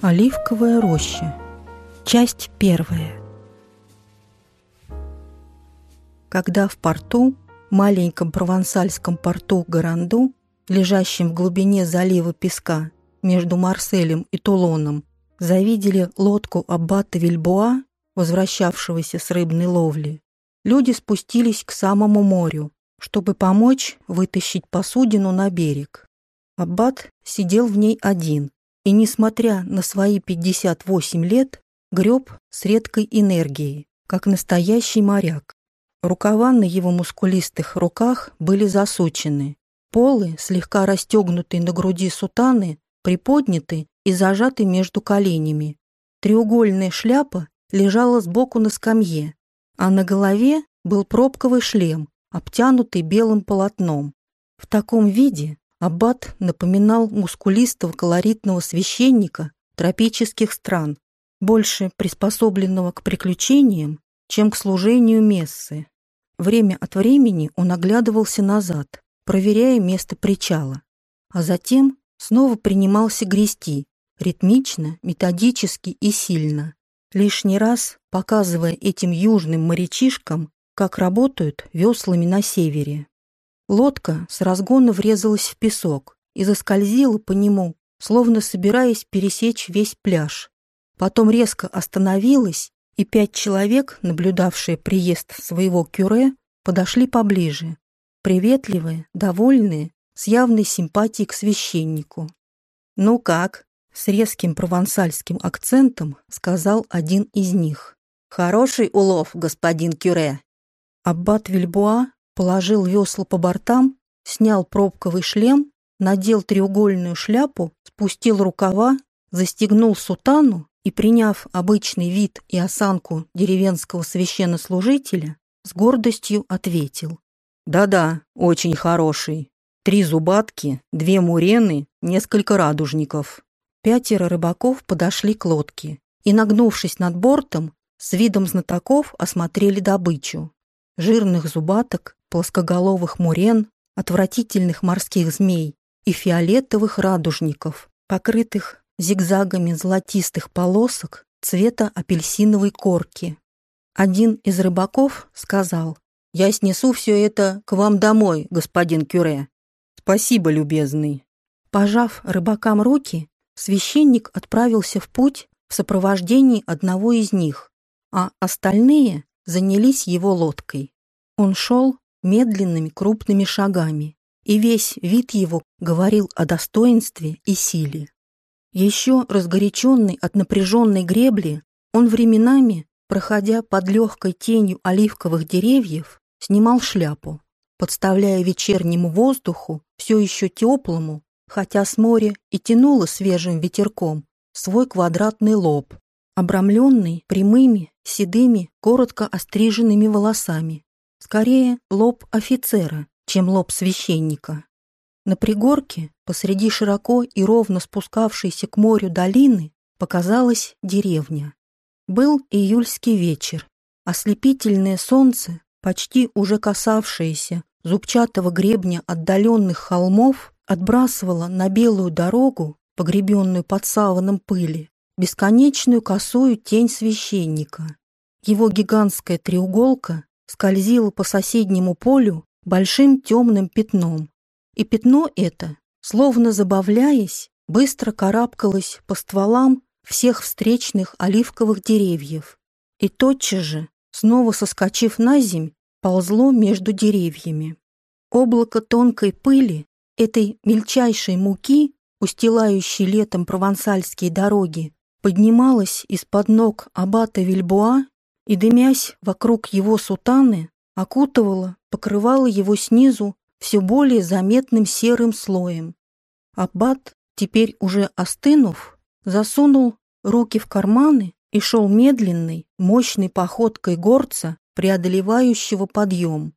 Оливковая роща. Часть первая. Когда в порту, маленьком провансальском порту Гаранду, лежащем в глубине залива песка между Марселем и Тулоном, завидели лодку аббата Вильбоа, возвращавшегося с рыбной ловли, люди спустились к самому морю, чтобы помочь вытащить посудину на берег. Аббат сидел в ней один, и, несмотря на свои 58 лет, греб с редкой энергией, как настоящий моряк. Рукава на его мускулистых руках были засучены, полы, слегка расстегнутые на груди сутаны, приподняты и зажаты между коленями. Треугольная шляпа лежала сбоку на скамье, а на голове был пробковый шлем, обтянутый белым полотном. В таком виде Аббат напоминал мускулистого колоритного священника тропических стран, больше приспособленного к приключениям, чем к служению мессы. Время от времени он оглядывался назад, проверяя место причала, а затем снова принимался грести, ритмично, методически и сильно, лишний раз показывая этим южным морячишкам, как работают веслами на севере. Лодка с разгона врезалась в песок и заскользила по нему, словно собираясь пересечь весь пляж. Потом резко остановилась, и пять человек, наблюдавшие приезд своего кюре, подошли поближе, приветливые, довольные, с явной симпатией к священнику. «Ну как?» — с резким провансальским акцентом сказал один из них. «Хороший улов, господин Кюре!» Аббат Вильбуа положил весла по бортам, снял пробковый шлем, надел треугольную шляпу, спустил рукава, застегнул сутану и, приняв обычный вид и осанку деревенского священнослужителя, с гордостью ответил. «Да-да, очень хороший. Три зубатки, две мурены, несколько радужников». Пятеро рыбаков подошли к лодке и, нагнувшись над бортом, с видом знатоков осмотрели добычу. Жирных зубаток плоскоголовых мурен, отвратительных морских змей и фиолетовых радужников, покрытых зигзагами золотистых полосок цвета апельсиновой корки. Один из рыбаков сказал, «Я снесу все это к вам домой, господин Кюре». «Спасибо, любезный». Пожав рыбакам руки, священник отправился в путь в сопровождении одного из них, а остальные занялись его лодкой. Он шел, медленными крупными шагами, и весь вид его говорил о достоинстве и силе. Еще разгоряченный от напряженной гребли, он временами, проходя под легкой тенью оливковых деревьев, снимал шляпу, подставляя вечернему воздуху, все еще теплому, хотя с моря и тянуло свежим ветерком, свой квадратный лоб, обрамленный прямыми, седыми, коротко остриженными волосами, Скорее, лоб офицера, чем лоб священника. На пригорке, посреди широко и ровно спускавшейся к морю долины, показалась деревня. Был июльский вечер. Ослепительное солнце, почти уже касавшееся зубчатого гребня отдаленных холмов, отбрасывало на белую дорогу, погребенную под саваном пыли, бесконечную косую тень священника. Его гигантская треуголка скользила по соседнему полю большим темным пятном. И пятно это, словно забавляясь, быстро карабкалось по стволам всех встречных оливковых деревьев. И тотчас же, снова соскочив на земь, ползло между деревьями. Облако тонкой пыли, этой мельчайшей муки, устилающей летом провансальские дороги, поднималось из-под ног аббата Вильбуа и, дымясь вокруг его сутаны, окутывала, покрывала его снизу все более заметным серым слоем. Аббат, теперь уже остынув, засунул руки в карманы и шел медленной, мощной походкой горца, преодолевающего подъем.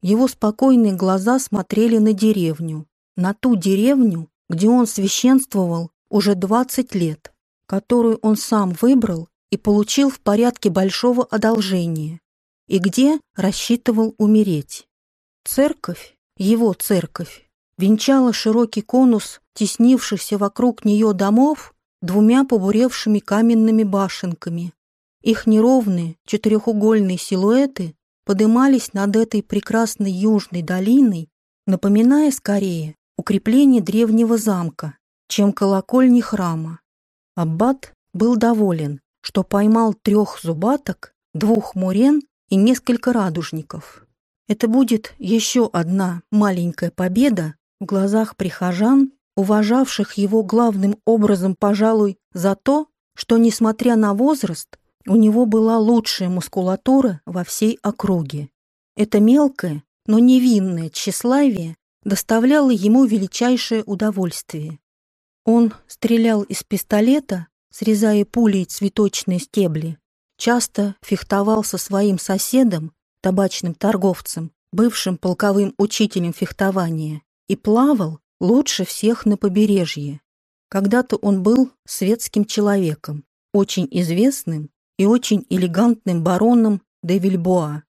Его спокойные глаза смотрели на деревню, на ту деревню, где он священствовал уже двадцать лет, которую он сам выбрал и получил в порядке большого одолжения, и где рассчитывал умереть. Церковь, его церковь, венчала широкий конус теснившихся вокруг нее домов двумя побуревшими каменными башенками. Их неровные четырехугольные силуэты подымались над этой прекрасной южной долиной, напоминая скорее укрепление древнего замка, чем колокольни храма. Аббат был доволен, что поймал трех зубаток, двух мурен и несколько радужников. Это будет еще одна маленькая победа в глазах прихожан, уважавших его главным образом, пожалуй, за то, что, несмотря на возраст, у него была лучшая мускулатура во всей округе. Это мелкое, но невинное тщеславие доставляло ему величайшее удовольствие. Он стрелял из пистолета, срезая пулей цветочные стебли, часто фехтовал со своим соседом, табачным торговцем, бывшим полковым учителем фехтования, и плавал лучше всех на побережье. Когда-то он был светским человеком, очень известным и очень элегантным бароном де Вильбоа.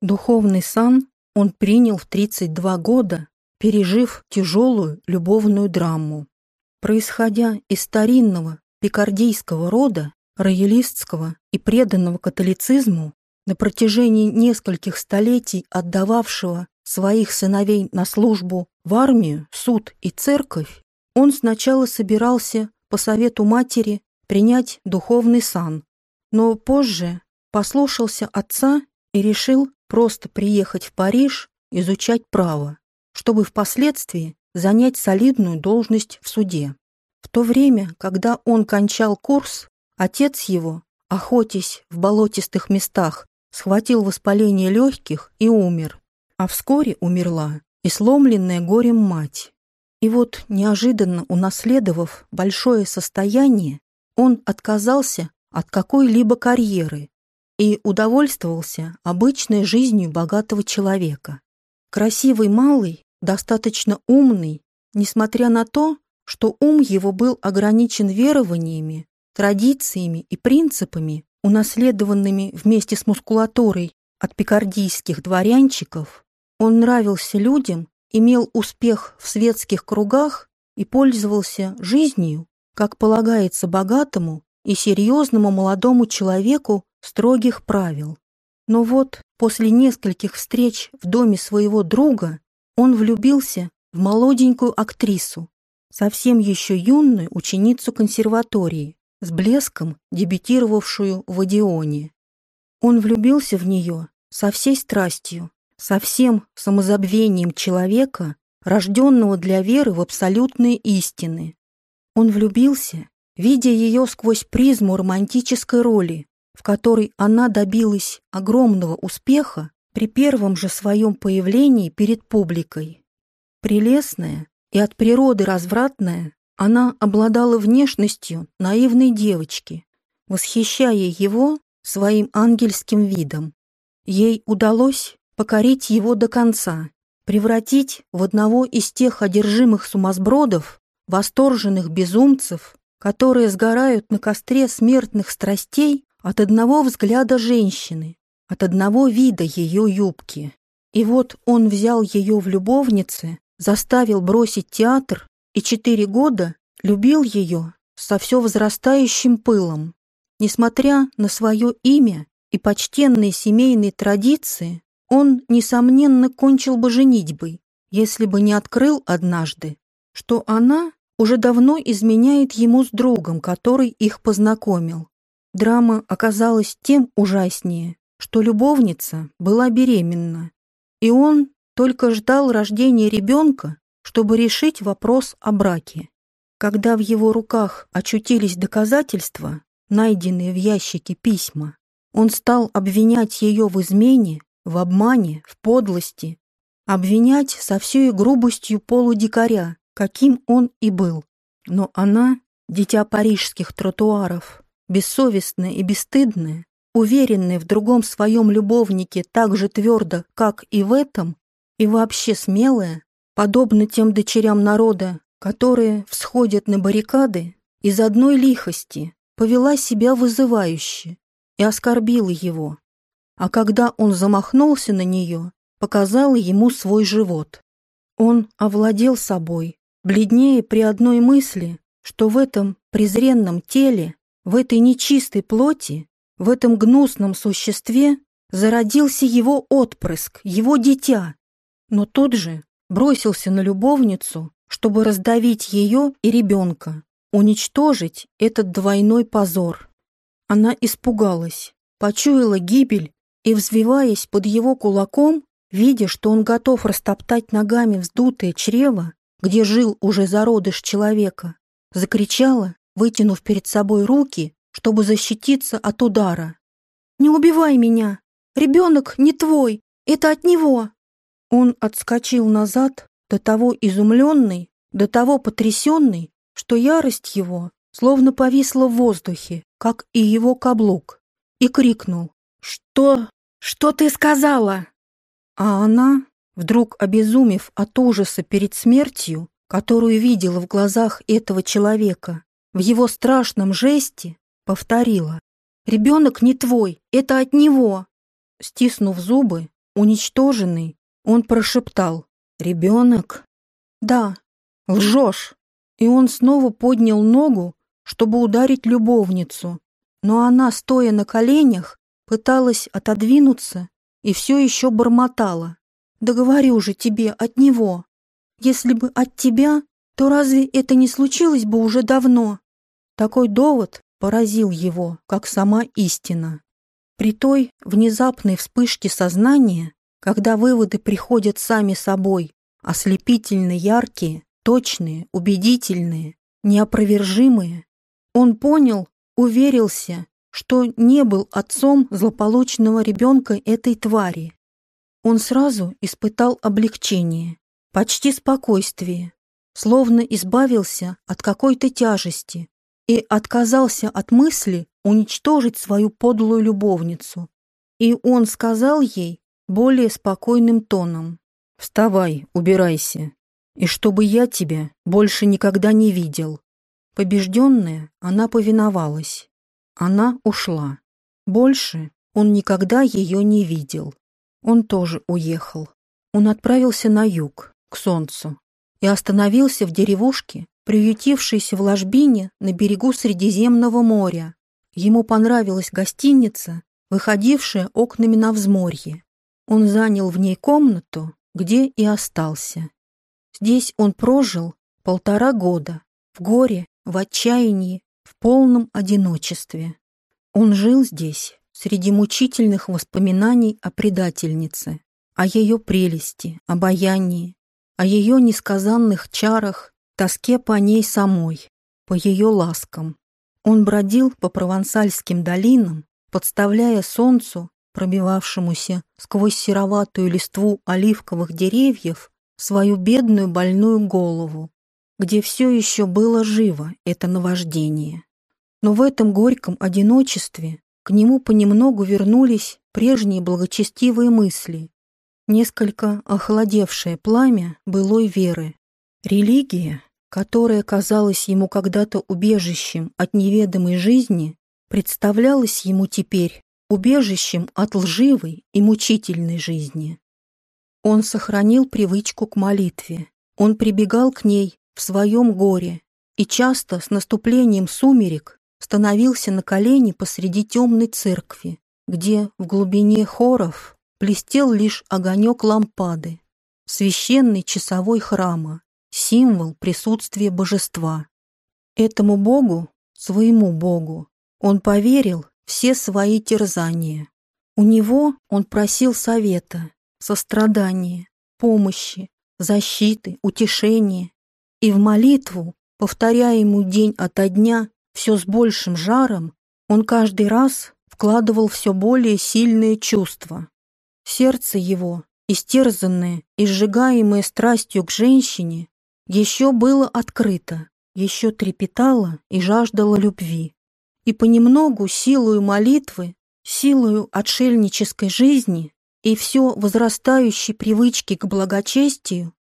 Духовный сан он принял в 32 года, пережив тяжелую любовную драму. Происходя из старинного пикардийского рода, роялистского и преданного католицизму, на протяжении нескольких столетий отдававшего своих сыновей на службу в армию, суд и церковь, он сначала собирался по совету матери принять духовный сан, но позже послушался отца и решил просто приехать в Париж изучать право, чтобы впоследствии занять солидную должность в суде. В то время, когда он кончал курс, отец его, охотясь в болотистых местах, схватил воспаление легких и умер, а вскоре умерла и сломленная горем мать. И вот, неожиданно унаследовав большое состояние, он отказался от какой-либо карьеры и удовольствовался обычной жизнью богатого человека. Красивый малый, достаточно умный, несмотря на то, что ум его был ограничен верованиями, традициями и принципами, унаследованными вместе с мускулатурой от пикардийских дворянчиков, он нравился людям, имел успех в светских кругах и пользовался жизнью, как полагается богатому и серьезному молодому человеку строгих правил. Но вот после нескольких встреч в доме своего друга он влюбился в молоденькую актрису, совсем еще юную ученицу консерватории, с блеском дебютировавшую в Одионе. Он влюбился в нее со всей страстью, со всем самозабвением человека, рожденного для веры в абсолютные истины. Он влюбился, видя ее сквозь призму романтической роли, в которой она добилась огромного успеха при первом же своем появлении перед публикой. Прелестная, и от природы развратная, она обладала внешностью наивной девочки, восхищая его своим ангельским видом. Ей удалось покорить его до конца, превратить в одного из тех одержимых сумасбродов, восторженных безумцев, которые сгорают на костре смертных страстей от одного взгляда женщины, от одного вида ее юбки. И вот он взял ее в любовнице заставил бросить театр и четыре года любил ее со все возрастающим пылом. Несмотря на свое имя и почтенные семейные традиции, он, несомненно, кончил бы женитьбой, если бы не открыл однажды, что она уже давно изменяет ему с другом, который их познакомил. Драма оказалась тем ужаснее, что любовница была беременна, и он только ждал рождения ребенка, чтобы решить вопрос о браке. Когда в его руках очутились доказательства, найденные в ящике письма, он стал обвинять ее в измене, в обмане, в подлости, обвинять со всей грубостью полудикаря, каким он и был. Но она, дитя парижских тротуаров, бессовестная и бесстыдная, уверенная в другом своем любовнике так же твердо, как и в этом, и вообще смелая, подобно тем дочерям народа, которые всходят на баррикады, из одной лихости повела себя вызывающе и оскорбила его. А когда он замахнулся на нее, показала ему свой живот. Он овладел собой, бледнее при одной мысли, что в этом презренном теле, в этой нечистой плоти, в этом гнусном существе зародился его отпрыск, его дитя, но тут же бросился на любовницу, чтобы раздавить ее и ребенка, уничтожить этот двойной позор. Она испугалась, почуяла гибель и, взвиваясь под его кулаком, видя, что он готов растоптать ногами вздутое чрево, где жил уже зародыш человека, закричала, вытянув перед собой руки, чтобы защититься от удара. «Не убивай меня! Ребенок не твой! Это от него!» Он отскочил назад, до того изумленный, до того потрясенный, что ярость его словно повисла в воздухе, как и его каблук, и крикнул «Что? Что ты сказала?» А она, вдруг обезумев от ужаса перед смертью, которую видела в глазах этого человека, в его страшном жесте, повторила «Ребенок не твой, это от него!» Стиснув зубы, уничтоженный, он прошептал «Ребенок?» «Да, лжешь!» И он снова поднял ногу, чтобы ударить любовницу, но она, стоя на коленях, пыталась отодвинуться и все еще бормотала. «Да говорю же тебе, от него! Если бы от тебя, то разве это не случилось бы уже давно?» Такой довод поразил его, как сама истина. При той внезапной вспышке сознания, когда выводы приходят сами собой, ослепительно яркие, точные, убедительные, неопровержимые, он понял, уверился, что не был отцом злополучного ребенка этой твари. Он сразу испытал облегчение, почти спокойствие, словно избавился от какой-то тяжести и отказался от мысли уничтожить свою подлую любовницу. И он сказал ей более спокойным тоном. «Вставай, убирайся, и чтобы я тебя больше никогда не видел». Побежденная, она повиновалась. Она ушла. Больше он никогда ее не видел. Он тоже уехал. Он отправился на юг, к солнцу, и остановился в деревушке, приютившейся в ложбине на берегу Средиземного моря. Ему понравилась гостиница, выходившая окнами на взморье. Он занял в ней комнату, где и остался. Здесь он прожил полтора года, в горе, в отчаянии, в полном одиночестве. Он жил здесь, среди мучительных воспоминаний о предательнице, о ее прелести, обаянии, о ее несказанных чарах, тоске по ней самой, по ее ласкам. Он бродил по провансальским долинам, подставляя солнцу, пробивавшемуся сквозь сероватую листву оливковых деревьев, свою бедную больную голову, где все еще было живо это наваждение. Но в этом горьком одиночестве к нему понемногу вернулись прежние благочестивые мысли, несколько охладевшее пламя былой веры. Религия, которая казалась ему когда-то убежищем от неведомой жизни, представлялась ему теперь убежищем от лживой и мучительной жизни. Он сохранил привычку к молитве. Он прибегал к ней в своем горе и часто с наступлением сумерек становился на колени посреди темной церкви, где в глубине хоров блестел лишь огонек лампады, священный часовой храма, символ присутствия божества. Этому богу, своему богу, он поверил все свои терзания. У него он просил совета, сострадания, помощи, защиты, утешения, и в молитву, повторяя ему день ото дня все с большим жаром, он каждый раз вкладывал все более сильные чувства. Сердце его, истерзанное и сжигаемое страстью к женщине, еще было открыто, еще трепетало и жаждало любви. И понемногу силою молитвы, силою отшельнической жизни и все возрастающей привычки к благочестию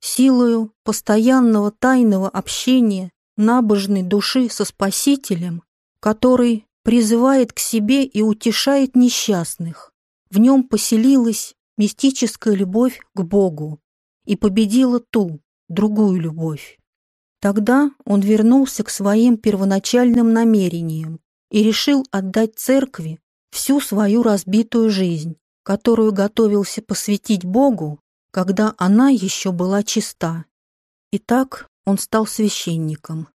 силою постоянного тайного общения набожной души со Спасителем, который призывает к себе и утешает несчастных. В нем поселилась мистическая любовь к Богу и победила ту, другую любовь. Тогда он вернулся к своим первоначальным намерениям и решил отдать церкви всю свою разбитую жизнь, которую готовился посвятить Богу, когда она еще была чиста. И так он стал священником.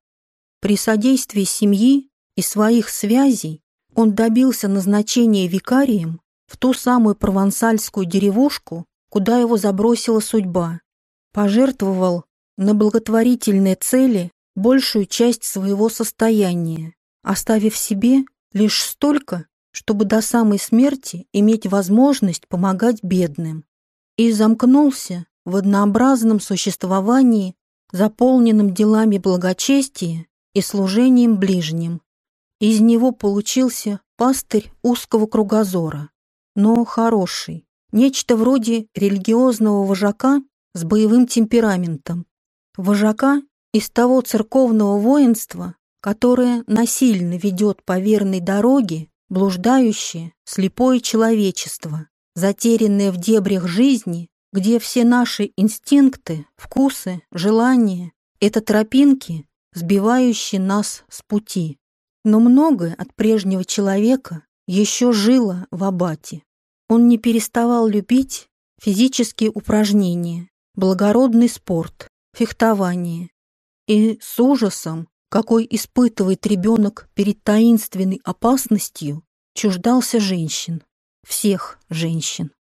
При содействии семьи и своих связей он добился назначения викарием в ту самую провансальскую деревушку, куда его забросила судьба, пожертвовал на благотворительные цели большую часть своего состояния, оставив себе лишь столько, чтобы до самой смерти иметь возможность помогать бедным, и замкнулся в однообразном существовании, заполненном делами благочестия и служением ближним. Из него получился пастырь узкого кругозора, но хороший, нечто вроде религиозного вожака с боевым темпераментом, вожака из того церковного воинства, которое насильно ведет по верной дороге блуждающее, слепое человечество, затерянное в дебрях жизни, где все наши инстинкты, вкусы, желания — это тропинки, сбивающие нас с пути. Но многое от прежнего человека еще жило в абате. Он не переставал любить физические упражнения, благородный спорт, фехтование. И с ужасом, какой испытывает ребенок перед таинственной опасностью, чуждался женщин, всех женщин.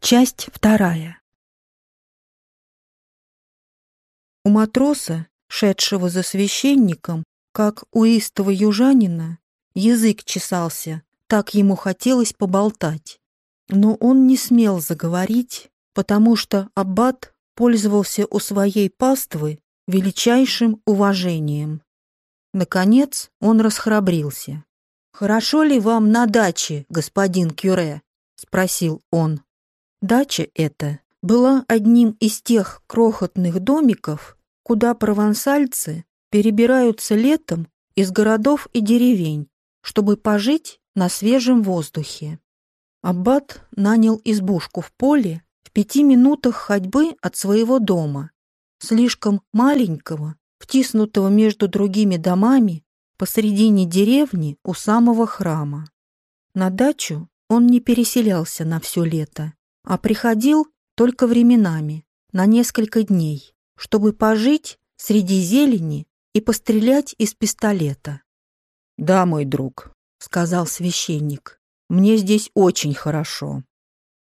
Часть вторая. У матроса, шедшего за священником, как у истого южанина, язык чесался, так ему хотелось поболтать. Но он не смел заговорить, потому что аббат пользовался у своей паствы величайшим уважением. Наконец он расхрабрился. «Хорошо ли вам на даче, господин Кюре?» — спросил он. Дача эта была одним из тех крохотных домиков, куда провансальцы перебираются летом из городов и деревень, чтобы пожить на свежем воздухе. Аббат нанял избушку в поле в пяти минутах ходьбы от своего дома, слишком маленького, втиснутого между другими домами посредине деревни у самого храма. На дачу он не переселялся на все лето, а приходил только временами, на несколько дней, чтобы пожить среди зелени и пострелять из пистолета. «Да, мой друг», — сказал священник, — «мне здесь очень хорошо».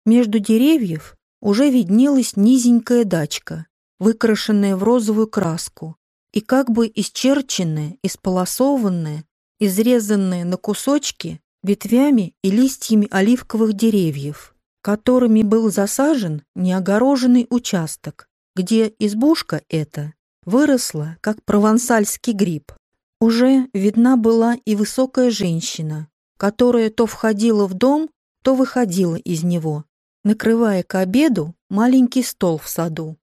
Между деревьев уже виднелась низенькая дачка, выкрашенная в розовую краску и как бы исчерченная, исполосованная, изрезанная на кусочки ветвями и листьями оливковых деревьев которыми был засажен неогороженный участок, где избушка эта выросла, как провансальский гриб. Уже видна была и высокая женщина, которая то входила в дом, то выходила из него, накрывая к обеду маленький стол в саду.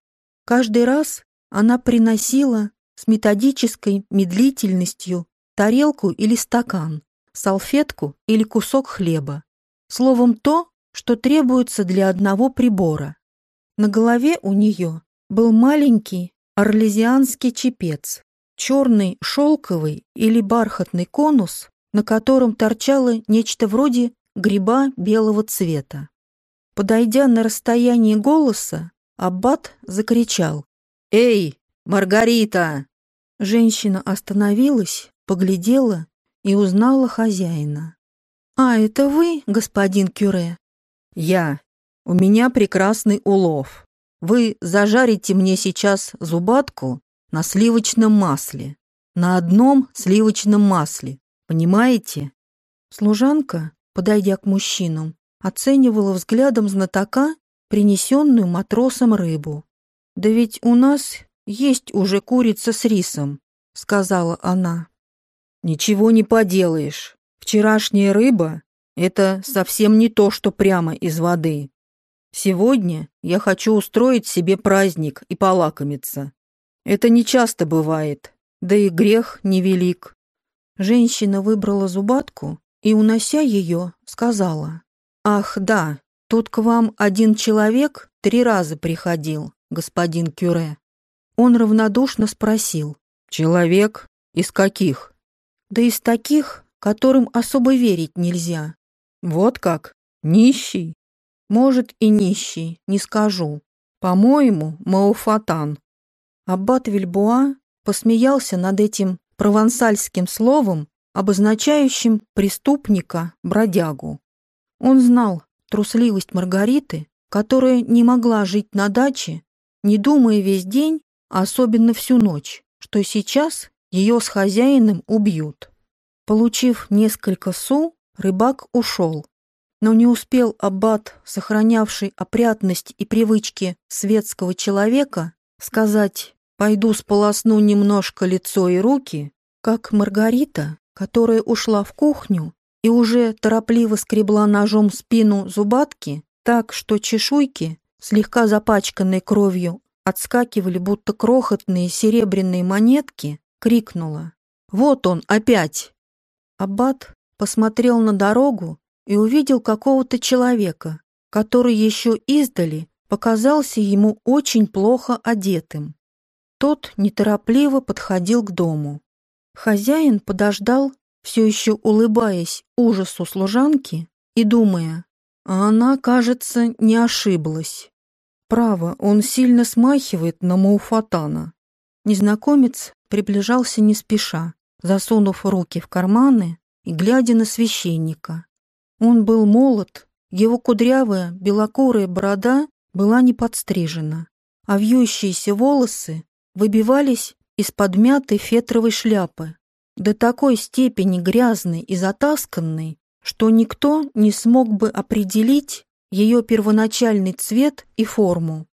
Каждый раз она приносила с методической медлительностью тарелку или стакан, салфетку или кусок хлеба. Словом, то, что требуется для одного прибора. На голове у нее был маленький орлезианский чепец, черный шелковый или бархатный конус, на котором торчало нечто вроде гриба белого цвета. Подойдя на расстояние голоса, Аббат закричал «Эй, Маргарита!» Женщина остановилась, поглядела и узнала хозяина. «А, это вы, господин Кюре?» «Я. У меня прекрасный улов. Вы зажарите мне сейчас зубатку на сливочном масле. На одном сливочном масле. Понимаете?» Служанка, подойдя к мужчинам, оценивала взглядом знатока принесенную матросом рыбу. «Да ведь у нас есть уже курица с рисом», — сказала она. «Ничего не поделаешь. Вчерашняя рыба это совсем не то, что прямо из воды. Сегодня я хочу устроить себе праздник и полакомиться. Это не часто бывает, да и грех невелик. Женщина выбрала зубатку и, унося ее, сказала, «Ах, да, Тут к вам один человек три раза приходил, господин Кюре. Он равнодушно спросил. Человек? Из каких? Да из таких, которым особо верить нельзя. Вот как? Нищий? Может и нищий, не скажу. По-моему, Мауфатан. Аббат Вильбуа посмеялся над этим провансальским словом, обозначающим преступника, бродягу. Он знал трусливость Маргариты, которая не могла жить на даче, не думая весь день, а особенно всю ночь, что сейчас ее с хозяином убьют. Получив несколько су, рыбак ушел. Но не успел аббат, сохранявший опрятность и привычки светского человека, сказать «пойду сполосну немножко лицо и руки», как Маргарита, которая ушла в кухню и уже торопливо скребла ножом спину зубатки, так что чешуйки, слегка запачканные кровью, отскакивали, будто крохотные серебряные монетки, крикнула «Вот он опять!». Аббат посмотрел на дорогу и увидел какого-то человека, который еще издали показался ему очень плохо одетым. Тот неторопливо подходил к дому. Хозяин подождал, все еще улыбаясь ужасу служанки и думая, а она, кажется, не ошиблась. Право, он сильно смахивает на Мауфатана. Незнакомец приближался не спеша, засунув руки в карманы и глядя на священника. Он был молод, его кудрявая белокурая борода была не подстрижена, а вьющиеся волосы выбивались из подмятой фетровой шляпы, до такой степени грязной и затасканной, что никто не смог бы определить ее первоначальный цвет и форму.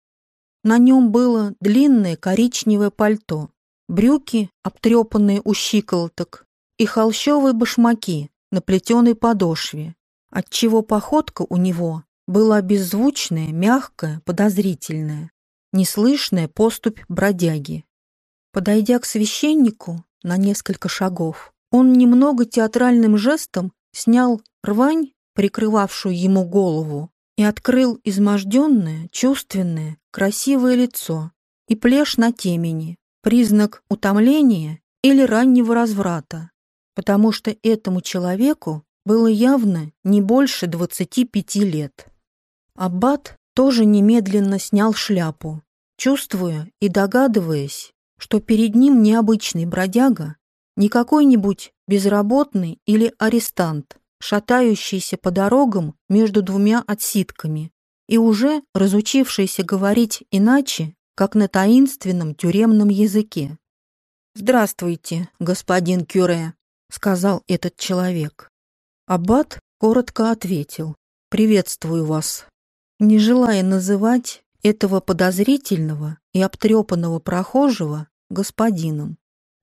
На нем было длинное коричневое пальто, брюки, обтрепанные у щиколоток, и холщовые башмаки на плетеной подошве, отчего походка у него была беззвучная, мягкая, подозрительная, неслышная поступь бродяги. Подойдя к священнику на несколько шагов, он немного театральным жестом снял рвань, прикрывавшую ему голову, и открыл изможденное, чувственное, красивое лицо и плешь на темени, признак утомления или раннего разврата, потому что этому человеку было явно не больше 25 лет. Аббат тоже немедленно снял шляпу, чувствуя и догадываясь, что перед ним необычный бродяга, не какой-нибудь безработный или арестант, шатающийся по дорогам между двумя отсидками и уже разучившийся говорить иначе, как на таинственном тюремном языке. «Здравствуйте, господин Кюре», — сказал этот человек. Аббат коротко ответил «Приветствую вас». Не желая называть этого подозрительного и обтрепанного прохожего господином.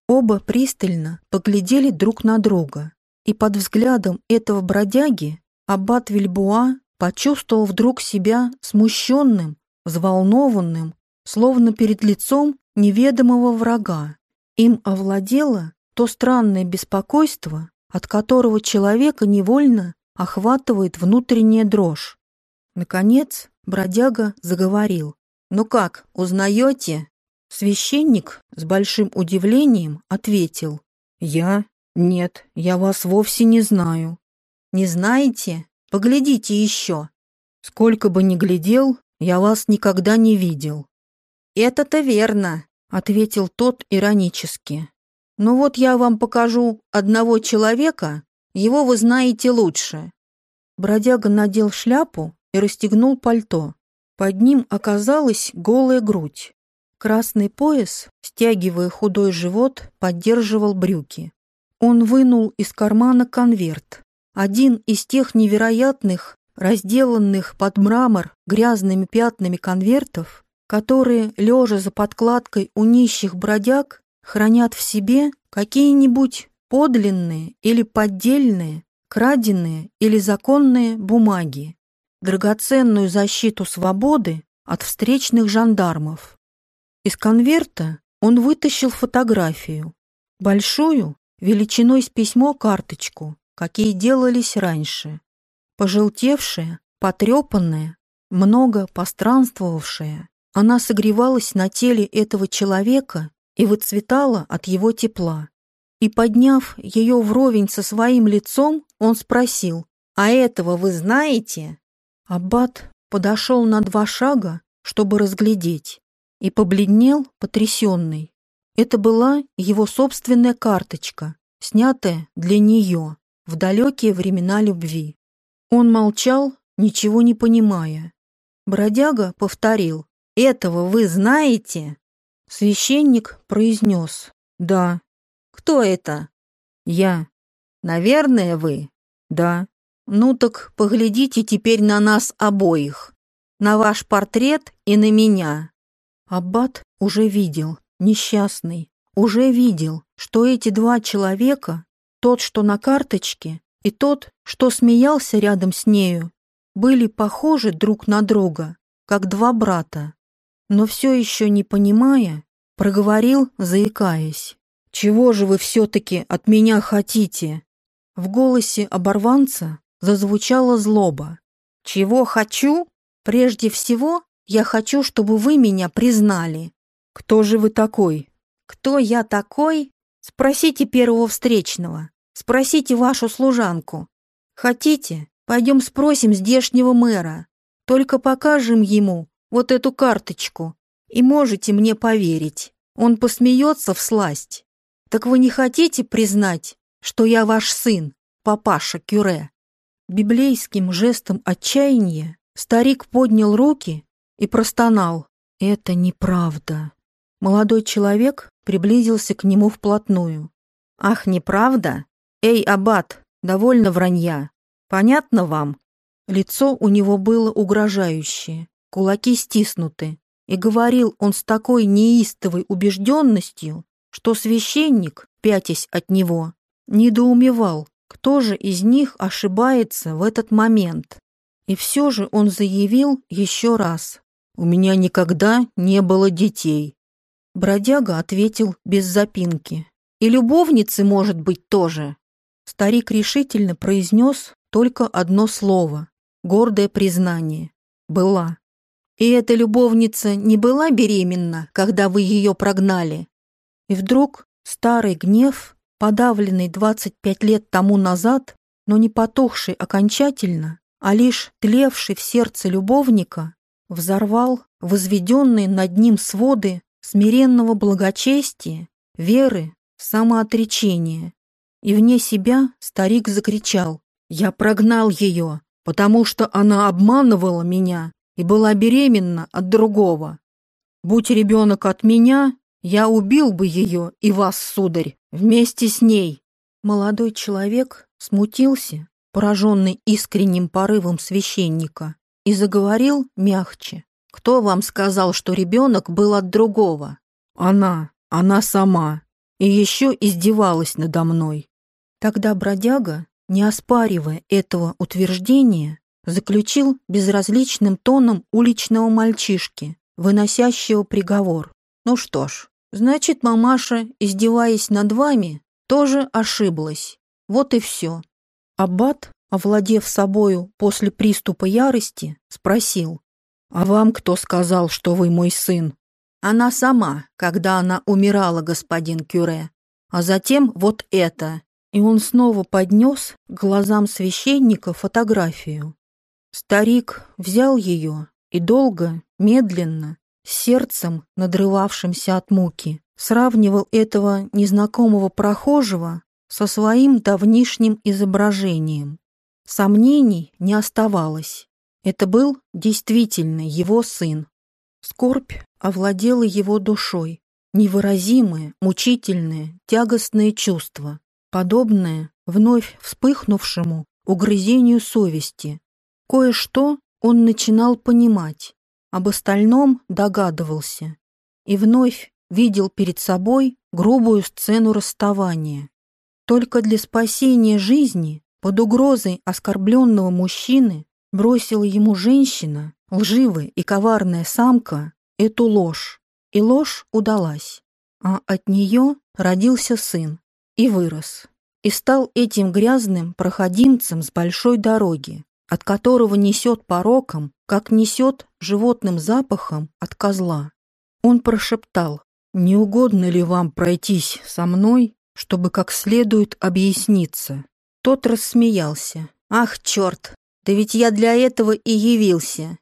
Оба пристально поглядели друг на друга, и под взглядом этого бродяги аббат Вильбуа почувствовал вдруг себя смущенным, взволнованным словно перед лицом неведомого врага. Им овладело то странное беспокойство, от которого человека невольно охватывает внутренняя дрожь. Наконец бродяга заговорил. «Ну как, узнаете?» Священник с большим удивлением ответил. «Я? Нет, я вас вовсе не знаю». «Не знаете? Поглядите еще». «Сколько бы ни глядел, я вас никогда не видел». «Это-то верно», — ответил тот иронически. «Ну вот я вам покажу одного человека, его вы знаете лучше». Бродяга надел шляпу и расстегнул пальто. Под ним оказалась голая грудь. Красный пояс, стягивая худой живот, поддерживал брюки. Он вынул из кармана конверт. Один из тех невероятных, разделанных под мрамор грязными пятнами конвертов, которые, лежа за подкладкой у нищих бродяг, хранят в себе какие-нибудь подлинные или поддельные, краденные или законные бумаги, драгоценную защиту свободы от встречных жандармов. Из конверта он вытащил фотографию, большую, величиной с письмо карточку, какие делались раньше. Пожелтевшая, Потрепанная, много постранствовавшая, она согревалась на теле этого человека и выцветала от его тепла. И, подняв ее вровень со своим лицом, он спросил, «А этого вы знаете?» Аббат подошел на два шага, чтобы разглядеть, и побледнел, потрясенный. Это была его собственная карточка, снятая для нее в далекие времена любви. Он молчал, ничего не понимая. Бродяга повторил, «Этого вы знаете?» Священник произнес, «Да». «Кто это?» «Я». «Наверное, вы?» «Да». «Ну так поглядите теперь на нас обоих, на ваш портрет и на меня». Аббат уже видел, несчастный, уже видел, что эти два человека, тот, что на карточке, и тот, что смеялся рядом с нею, были похожи друг на друга, как два брата. Но все еще не понимая, проговорил, заикаясь. «Чего же вы все-таки от меня хотите?» В голосе оборванца зазвучала злоба. «Чего хочу? Прежде всего, я хочу, чтобы вы меня признали». «Кто же вы такой?» «Кто я такой? Спросите первого встречного. Спросите вашу служанку. Хотите, пойдем спросим здешнего мэра. Только покажем ему вот эту карточку, и можете мне поверить. Он посмеется в сласть. Так вы не хотите признать, что я ваш сын, папаша Кюре?» Библейским жестом отчаяния старик поднял руки и простонал. «Это неправда». Молодой человек приблизился к нему вплотную. «Ах, неправда? Эй, аббат, довольно вранья. Понятно вам?» Лицо у него было угрожающее, кулаки стиснуты, и говорил он с такой неистовой убежденностью, что священник, пятясь от него, недоумевал, кто же из них ошибается в этот момент. И все же он заявил еще раз. «У меня никогда не было детей». Бродяга ответил без запинки. «И любовницы, может быть, тоже». Старик решительно произнес только одно слово, гордое признание. «Была». «И эта любовница не была беременна, когда вы ее прогнали?» И вдруг старый гнев, подавленный 25 лет тому назад, но не потухший окончательно, а лишь тлевший в сердце любовника, взорвал возведенные над ним своды смиренного благочестия, веры, самоотречения. И вне себя старик закричал «Я прогнал ее, потому что она обманывала меня и была беременна от другого. Будь ребенок от меня, я убил бы ее и вас, сударь, вместе с ней. Молодой человек смутился, пораженный искренним порывом священника, и заговорил мягче. «Кто вам сказал, что ребенок был от другого?» «Она, она сама. И еще издевалась надо мной». Тогда бродяга, не оспаривая этого утверждения, заключил безразличным тоном уличного мальчишки, выносящего приговор. «Ну что ж, Значит, мамаша, издеваясь над вами, тоже ошиблась. Вот и все. Аббат, овладев собою после приступа ярости, спросил. «А вам кто сказал, что вы мой сын?» «Она сама, когда она умирала, господин Кюре. А затем вот это». И он снова поднес к глазам священника фотографию. Старик взял ее и долго, медленно, сердцем, надрывавшимся от муки, сравнивал этого незнакомого прохожего со своим давнишним изображением. Сомнений не оставалось. Это был действительно его сын. Скорбь овладела его душой. Невыразимое, мучительное, тягостное чувство, подобное вновь вспыхнувшему угрызению совести. Кое-что он начинал понимать. Об остальном догадывался и вновь видел перед собой грубую сцену расставания. Только для спасения жизни под угрозой оскорбленного мужчины бросила ему женщина, лживая и коварная самка, эту ложь. И ложь удалась. А от нее родился сын и вырос. И стал этим грязным проходимцем с большой дороги, от которого несет пороком, как несет животным запахом от козла. Он прошептал, «Не угодно ли вам пройтись со мной, чтобы как следует объясниться?» Тот рассмеялся. «Ах, черт! Да ведь я для этого и явился!»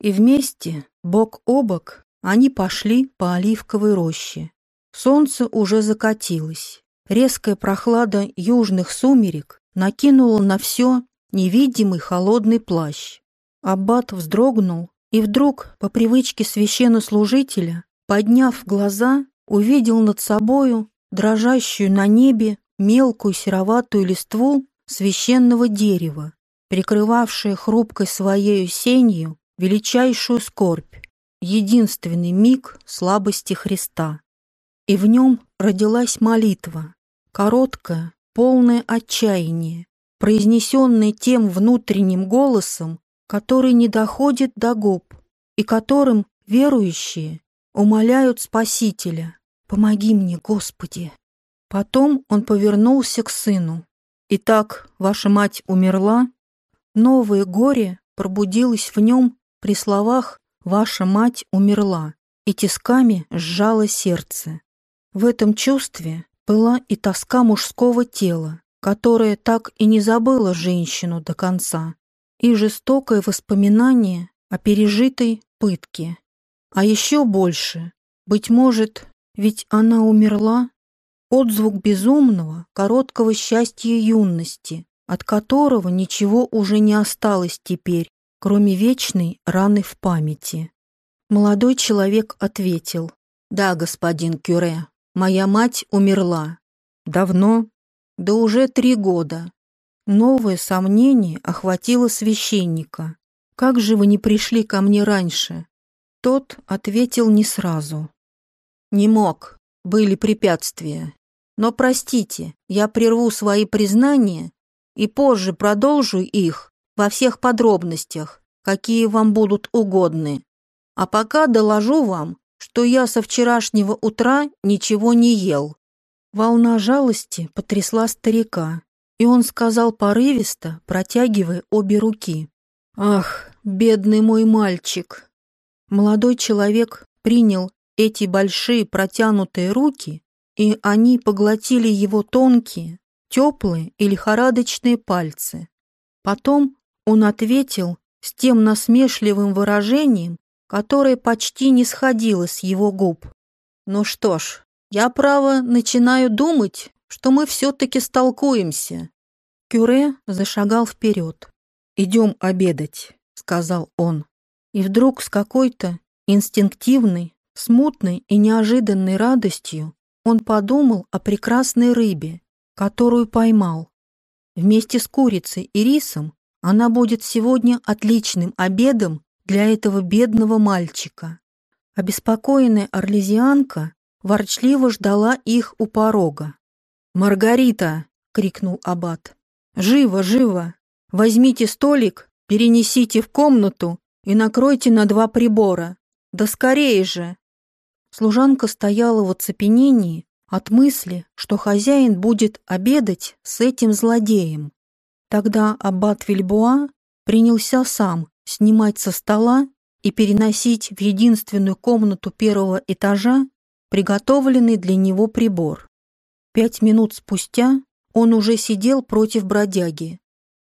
И вместе, бок о бок, они пошли по оливковой роще. Солнце уже закатилось. Резкая прохлада южных сумерек накинула на все невидимый холодный плащ. Аббат вздрогнул и вдруг, по привычке священнослужителя, подняв глаза, увидел над собою дрожащую на небе мелкую сероватую листву священного дерева, прикрывавшее хрупкой своею сенью величайшую скорбь, единственный миг слабости Христа. И в нем родилась молитва, короткая, полное отчаяние, произнесенное тем внутренним голосом, который не доходит до губ и которым верующие умоляют Спасителя «Помоги мне, Господи!». Потом он повернулся к сыну. «Итак, ваша мать умерла?» Новое горе пробудилось в нем при словах «Ваша мать умерла» и тисками сжало сердце. В этом чувстве была и тоска мужского тела, которое так и не забыло женщину до конца, и жестокое воспоминание о пережитой пытке. А еще больше, быть может, ведь она умерла, отзвук безумного, короткого счастья юности, от которого ничего уже не осталось теперь, кроме вечной раны в памяти. Молодой человек ответил, «Да, господин Кюре, Моя мать умерла. Давно? Да уже три года. Новое сомнение охватило священника. «Как же вы не пришли ко мне раньше?» Тот ответил не сразу. «Не мог. Были препятствия. Но простите, я прерву свои признания и позже продолжу их во всех подробностях, какие вам будут угодны. А пока доложу вам, что я со вчерашнего утра ничего не ел. Волна жалости потрясла старика, и он сказал порывисто, протягивая обе руки. «Ах, бедный мой мальчик!» Молодой человек принял эти большие протянутые руки, и они поглотили его тонкие, теплые и лихорадочные пальцы. Потом он ответил с тем насмешливым выражением, которое почти не сходило с его губ. «Ну что ж, я, право, начинаю думать, что мы все-таки столкуемся». Кюре зашагал вперед. «Идем обедать», — сказал он. И вдруг с какой-то инстинктивной, смутной и неожиданной радостью он подумал о прекрасной рыбе, которую поймал. Вместе с курицей и рисом она будет сегодня отличным обедом для этого бедного мальчика. Обеспокоенная орлезианка ворчливо ждала их у порога. «Маргарита!» — крикнул аббат. «Живо, живо! Возьмите столик, перенесите в комнату и накройте на два прибора. Да скорее же!» Служанка стояла в оцепенении от мысли, что хозяин будет обедать с этим злодеем. Тогда аббат Вильбуа принялся сам снимать со стола и переносить в единственную комнату первого этажа приготовленный для него прибор. Пять минут спустя он уже сидел против бродяги,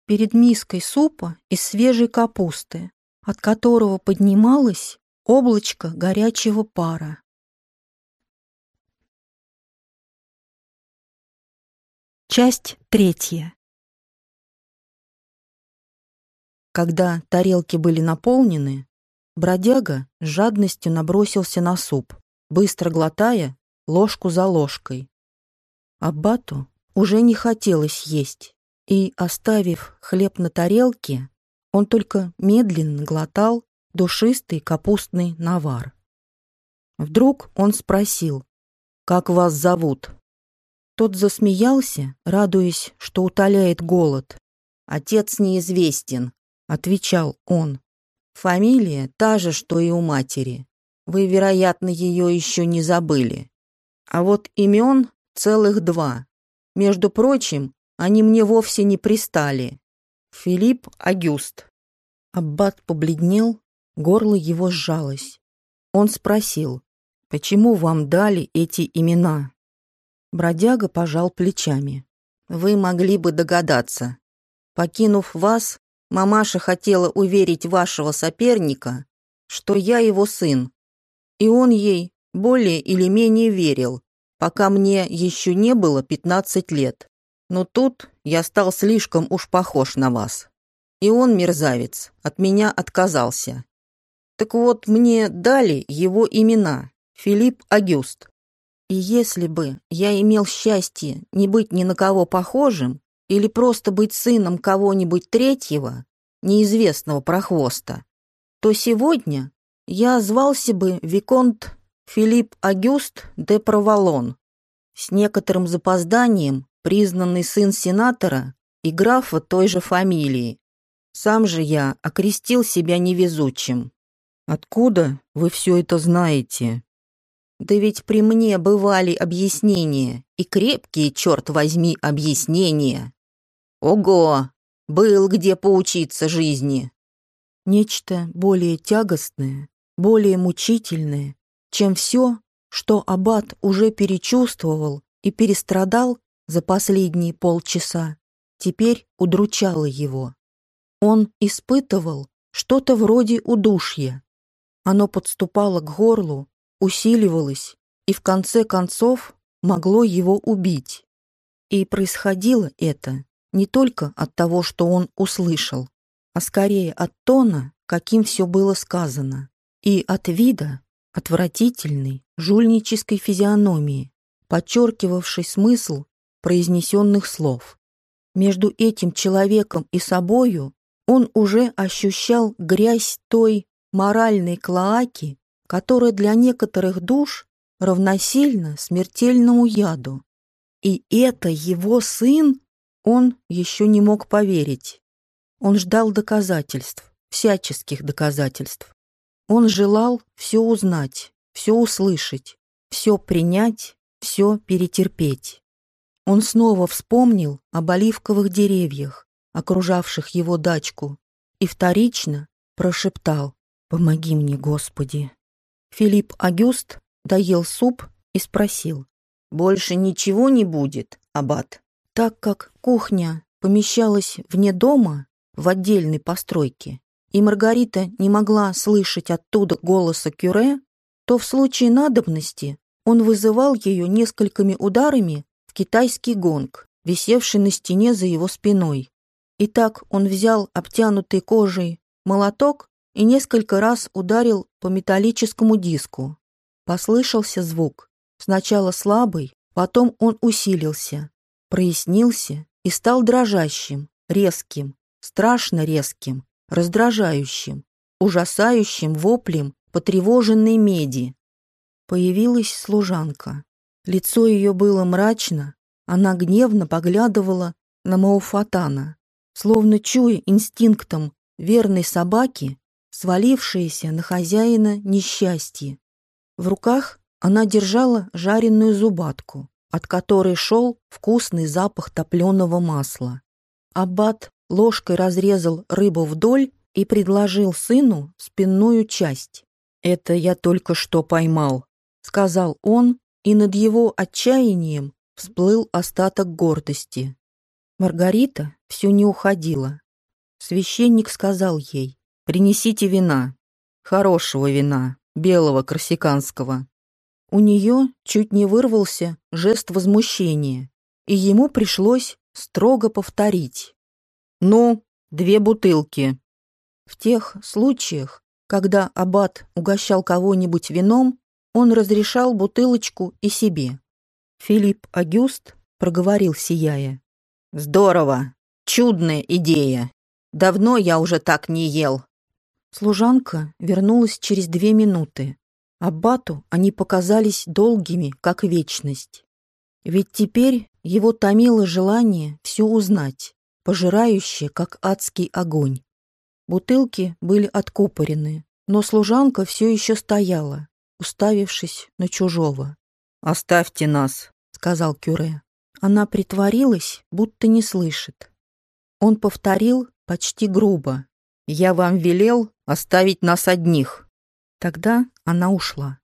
перед миской супа из свежей капусты, от которого поднималось облачко горячего пара. Часть третья. Когда тарелки были наполнены, бродяга с жадностью набросился на суп, быстро глотая ложку за ложкой. Аббату уже не хотелось есть, и, оставив хлеб на тарелке, он только медленно глотал душистый капустный навар. Вдруг он спросил, «Как вас зовут?» Тот засмеялся, радуясь, что утоляет голод. «Отец неизвестен», отвечал он. Фамилия та же, что и у матери. Вы, вероятно, ее еще не забыли. А вот имен целых два. Между прочим, они мне вовсе не пристали. Филипп Агюст. Аббат побледнел, горло его сжалось. Он спросил, почему вам дали эти имена? Бродяга пожал плечами. Вы могли бы догадаться. Покинув вас, мамаша хотела уверить вашего соперника, что я его сын. И он ей более или менее верил, пока мне еще не было 15 лет. Но тут я стал слишком уж похож на вас. И он, мерзавец, от меня отказался. Так вот, мне дали его имена. Филипп Агюст. И если бы я имел счастье не быть ни на кого похожим или просто быть сыном кого-нибудь третьего, неизвестного прохвоста, то сегодня я звался бы Виконт Филипп Агюст де Провалон. С некоторым запозданием признанный сын сенатора и графа той же фамилии. Сам же я окрестил себя невезучим. Откуда вы все это знаете? Да ведь при мне бывали объяснения, и крепкие, черт возьми, объяснения. Ого, был где поучиться жизни. Нечто более тягостное, более мучительное, чем все, что Аббат уже перечувствовал и перестрадал за последние полчаса, теперь удручало его. Он испытывал что-то вроде удушья. Оно подступало к горлу, усиливалось и в конце концов могло его убить. И происходило это не только от того, что он услышал, а скорее от тона, каким все было сказано, и от вида отвратительной жульнической физиономии, подчеркивавшей смысл произнесенных слов. Между этим человеком и собою он уже ощущал грязь той моральной клоаки, которая для некоторых душ равносильна смертельному яду. И это его сын? Он еще не мог поверить. Он ждал доказательств, всяческих доказательств. Он желал все узнать, все услышать, все принять, все перетерпеть. Он снова вспомнил об оливковых деревьях, окружавших его дачку, и вторично прошептал «Помоги мне, Господи». Филипп Агюст доел суп и спросил «Больше ничего не будет, аббат?» Так как кухня помещалась вне дома, в отдельной постройке, и Маргарита не могла слышать оттуда голоса Кюре, то в случае надобности он вызывал ее несколькими ударами в китайский гонг, висевший на стене за его спиной. И так он взял обтянутый кожей молоток и несколько раз ударил по металлическому диску. Послышался звук, сначала слабый, потом он усилился, прояснился и стал дрожащим, резким, страшно резким, раздражающим, ужасающим воплем потревоженной меди. Появилась служанка. Лицо ее было мрачно, она гневно поглядывала на Мауфатана, словно чуя инстинктом верной собаки, свалившееся на хозяина несчастье. В руках она держала жареную зубатку, от которой шел вкусный запах топленого масла. Аббат ложкой разрезал рыбу вдоль и предложил сыну спинную часть. «Это я только что поймал», — сказал он, и над его отчаянием всплыл остаток гордости. Маргарита все не уходила. Священник сказал ей, «Принесите вина, хорошего вина, белого корсиканского». У нее чуть не вырвался жест возмущения, и ему пришлось строго повторить. «Ну, две бутылки». В тех случаях, когда аббат угощал кого-нибудь вином, он разрешал бутылочку и себе. Филипп Агюст проговорил, сияя. «Здорово! Чудная идея! Давно я уже так не ел!» Служанка вернулась через две минуты. Аббату они показались долгими, как вечность. Ведь теперь его томило желание все узнать, пожирающее, как адский огонь. Бутылки были откупорены, но служанка все еще стояла, уставившись на чужого. «Оставьте нас», — сказал Кюре. Она притворилась, будто не слышит. Он повторил почти грубо. «Я вам велел оставить нас одних». Тогда она ушла.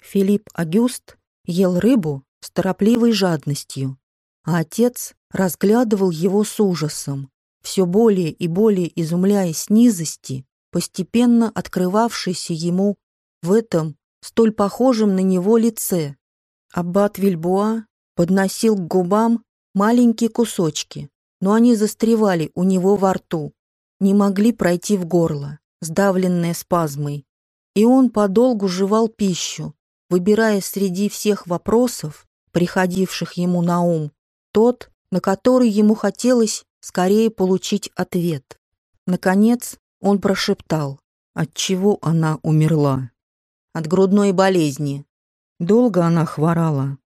Филипп Агюст ел рыбу с торопливой жадностью, а отец разглядывал его с ужасом, все более и более изумляясь низости, постепенно открывавшейся ему в этом столь похожем на него лице. Аббат Вильбуа подносил к губам маленькие кусочки, но они застревали у него во рту, не могли пройти в горло, сдавленные спазмой. И он подолгу жевал пищу, выбирая среди всех вопросов, приходивших ему на ум, тот, на который ему хотелось скорее получить ответ. Наконец он прошептал, от чего она умерла. От грудной болезни. Долго она хворала?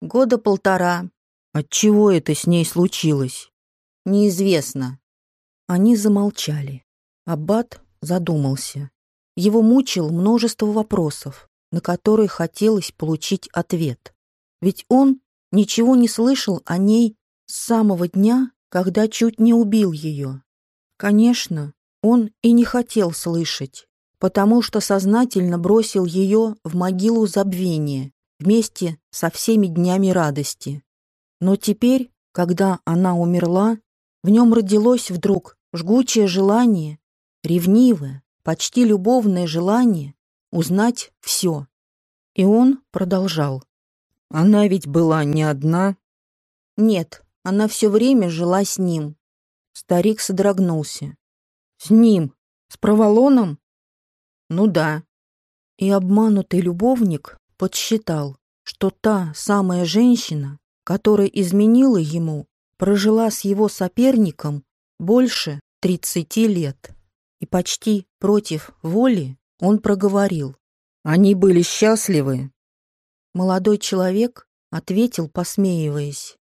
Года полтора. От чего это с ней случилось? Неизвестно. Они замолчали. Аббат задумался. Его мучил множество вопросов, на которые хотелось получить ответ. Ведь он ничего не слышал о ней с самого дня, когда чуть не убил ее. Конечно, он и не хотел слышать, потому что сознательно бросил ее в могилу забвения вместе со всеми днями радости. Но теперь, когда она умерла, в нем родилось вдруг жгучее желание, ревнивое, почти любовное желание узнать все. И он продолжал. Она ведь была не одна. Нет, она все время жила с ним. Старик содрогнулся. С ним? С проволоном? Ну да. И обманутый любовник подсчитал, что та самая женщина, которая изменила ему, прожила с его соперником больше 30 лет. И почти против воли он проговорил. Они были счастливы. Молодой человек ответил, посмеиваясь.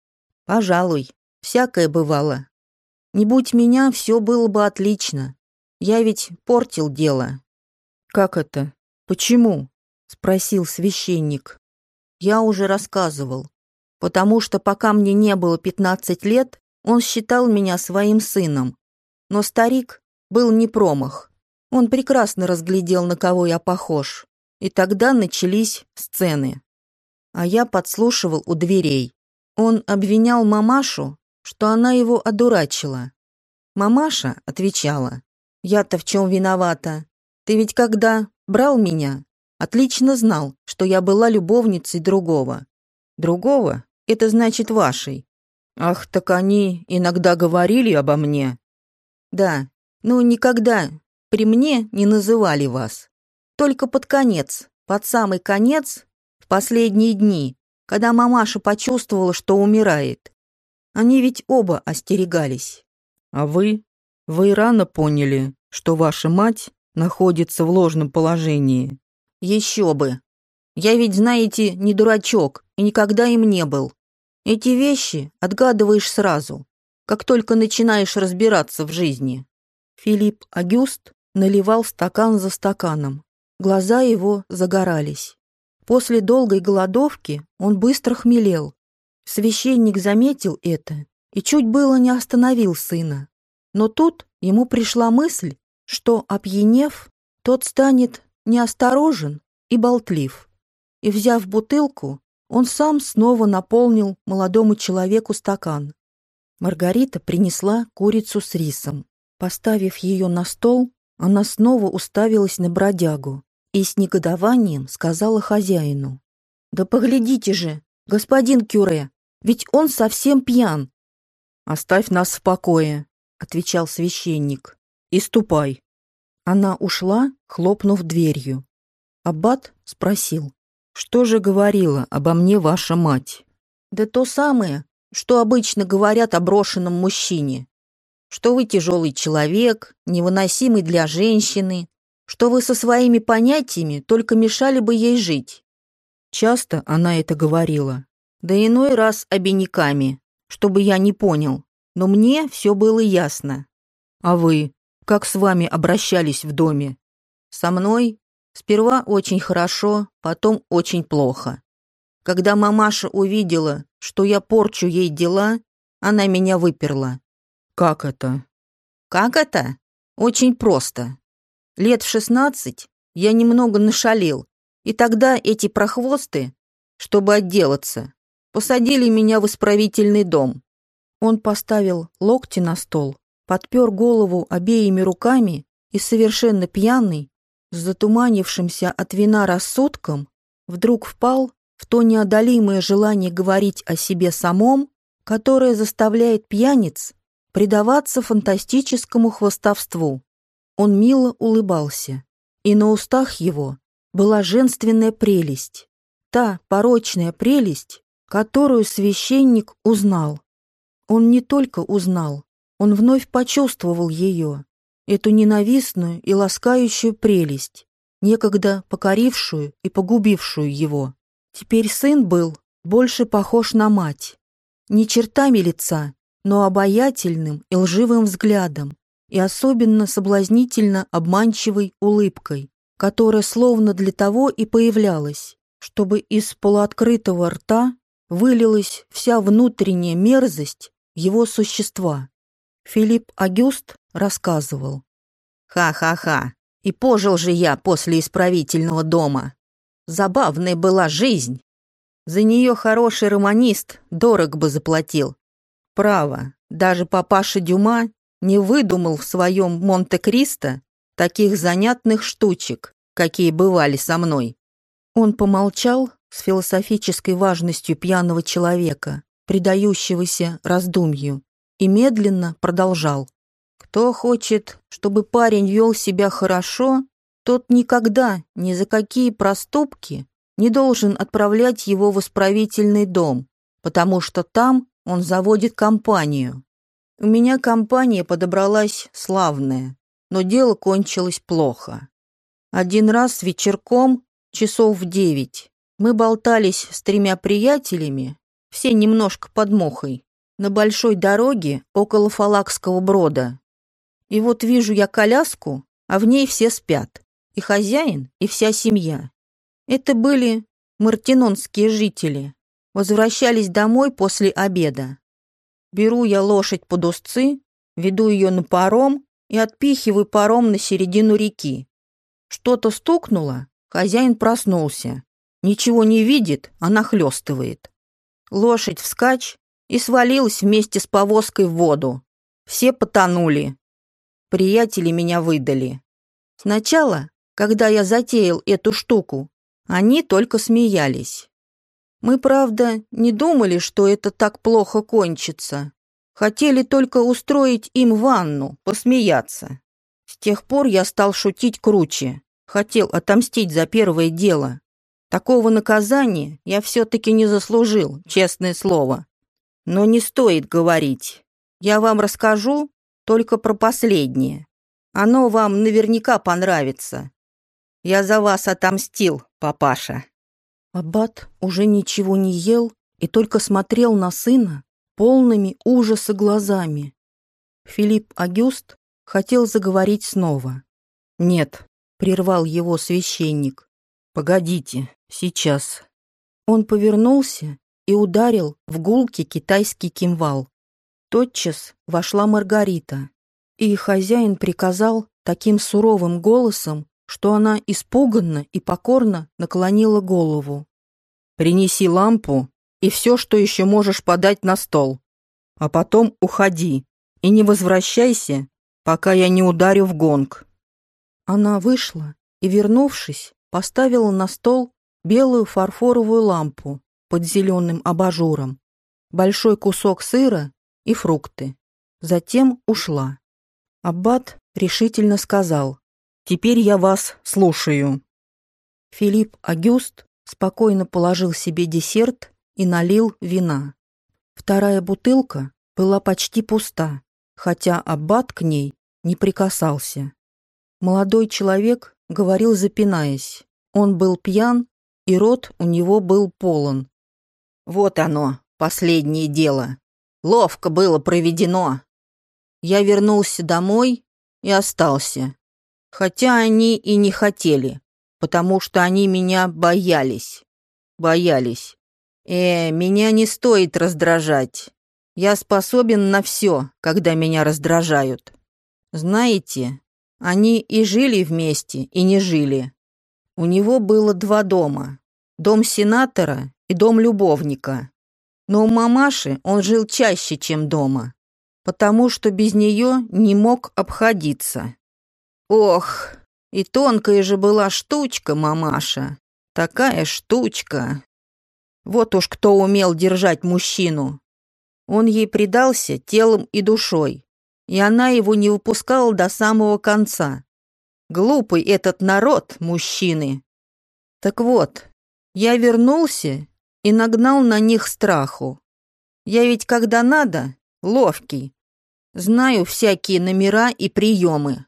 «Пожалуй, всякое бывало. Не будь меня, все было бы отлично. Я ведь портил дело». «Как это? Почему?» — спросил священник. «Я уже рассказывал потому что пока мне не было 15 лет, он считал меня своим сыном. Но старик был не промах. Он прекрасно разглядел, на кого я похож. И тогда начались сцены. А я подслушивал у дверей. Он обвинял мамашу, что она его одурачила. Мамаша отвечала, «Я-то в чем виновата? Ты ведь когда брал меня, отлично знал, что я была любовницей другого. Другого это значит вашей. Ах, так они иногда говорили обо мне. Да, но никогда при мне не называли вас. Только под конец, под самый конец, в последние дни, когда мамаша почувствовала, что умирает. Они ведь оба остерегались. А вы? Вы рано поняли, что ваша мать находится в ложном положении. Еще бы. Я ведь, знаете, не дурачок и никогда им не был. Эти вещи отгадываешь сразу, как только начинаешь разбираться в жизни. Филипп Агюст наливал стакан за стаканом. Глаза его загорались. После долгой голодовки он быстро хмелел. Священник заметил это и чуть было не остановил сына. Но тут ему пришла мысль, что, опьянев, тот станет неосторожен и болтлив. И, взяв бутылку, он сам снова наполнил молодому человеку стакан. Маргарита принесла курицу с рисом. Поставив ее на стол, она снова уставилась на бродягу и с негодованием сказала хозяину. «Да поглядите же, господин Кюре, ведь он совсем пьян!» «Оставь нас в покое», — отвечал священник, — «и ступай». Она ушла, хлопнув дверью. Аббат спросил. Что же говорила обо мне ваша мать? Да то самое, что обычно говорят о брошенном мужчине. Что вы тяжелый человек, невыносимый для женщины, что вы со своими понятиями только мешали бы ей жить. Часто она это говорила. Да иной раз обиняками, чтобы я не понял. Но мне все было ясно. А вы, как с вами обращались в доме? Со мной Сперва очень хорошо, потом очень плохо. Когда мамаша увидела, что я порчу ей дела, она меня выперла. Как это? Как это? Очень просто. Лет в шестнадцать я немного нашалил, и тогда эти прохвосты, чтобы отделаться, посадили меня в исправительный дом. Он поставил локти на стол, подпер голову обеими руками и совершенно пьяный, с затуманившимся от вина рассудком, вдруг впал в то неодолимое желание говорить о себе самом, которое заставляет пьяниц предаваться фантастическому хвостовству. Он мило улыбался, и на устах его была женственная прелесть, та порочная прелесть, которую священник узнал. Он не только узнал, он вновь почувствовал ее, эту ненавистную и ласкающую прелесть, некогда покорившую и погубившую его. Теперь сын был больше похож на мать. Не чертами лица, но обаятельным и лживым взглядом, и особенно соблазнительно обманчивой улыбкой, которая словно для того и появлялась, чтобы из полуоткрытого рта вылилась вся внутренняя мерзость его существа. Филипп Агюст рассказывал. «Ха-ха-ха, и пожил же я после исправительного дома. Забавная была жизнь. За нее хороший романист дорог бы заплатил. Право, даже папаша Дюма не выдумал в своем Монте-Кристо таких занятных штучек, какие бывали со мной. Он помолчал с философической важностью пьяного человека, предающегося раздумью, и медленно продолжал. Кто хочет, чтобы парень вел себя хорошо, тот никогда ни за какие проступки не должен отправлять его в исправительный дом, потому что там он заводит компанию. У меня компания подобралась славная, но дело кончилось плохо. Один раз вечерком, часов в девять, мы болтались с тремя приятелями, все немножко под мухой, на большой дороге около Фалакского брода. И вот вижу я коляску, а в ней все спят, и хозяин, и вся семья. Это были мартинонские жители, возвращались домой после обеда. Беру я лошадь под узцы, веду ее на паром и отпихиваю паром на середину реки. Что-то стукнуло, хозяин проснулся. Ничего не видит, а нахлестывает. Лошадь вскачь и свалилась вместе с повозкой в воду. Все потонули. Приятели меня выдали. Сначала, когда я затеял эту штуку, они только смеялись. Мы, правда, не думали, что это так плохо кончится. Хотели только устроить им ванну, посмеяться. С тех пор я стал шутить круче. Хотел отомстить за первое дело. Такого наказания я все-таки не заслужил, честное слово. Но не стоит говорить. Я вам расскажу только про последнее. Оно вам наверняка понравится. Я за вас отомстил, папаша». Аббат уже ничего не ел и только смотрел на сына полными ужаса глазами. Филипп Агюст хотел заговорить снова. «Нет», — прервал его священник. «Погодите, сейчас». Он повернулся и ударил в гулкий китайский кимвал. Тотчас вошла Маргарита, и хозяин приказал таким суровым голосом, что она испуганно и покорно наклонила голову. «Принеси лампу и все, что еще можешь подать на стол, а потом уходи и не возвращайся, пока я не ударю в гонг». Она вышла и, вернувшись, поставила на стол белую фарфоровую лампу под зеленым абажуром, большой кусок сыра и фрукты. Затем ушла. Аббат решительно сказал Теперь я вас слушаю». Филипп Агюст спокойно положил себе десерт и налил вина. Вторая бутылка была почти пуста, хотя аббат к ней не прикасался. Молодой человек говорил, запинаясь. Он был пьян, и рот у него был полон. «Вот оно, последнее дело. Ловко было проведено. Я вернулся домой и остался. Хотя они и не хотели, потому что они меня боялись. Боялись. Э, меня не стоит раздражать. Я способен на все, когда меня раздражают. Знаете, они и жили вместе, и не жили. У него было два дома. Дом сенатора и дом любовника. Но у мамаши он жил чаще, чем дома, потому что без нее не мог обходиться. Ох, и тонкая же была штучка, мамаша. Такая штучка. Вот уж кто умел держать мужчину. Он ей предался телом и душой, и она его не выпускала до самого конца. Глупый этот народ, мужчины. Так вот, я вернулся и нагнал на них страху. Я ведь когда надо, ловкий. Знаю всякие номера и приемы.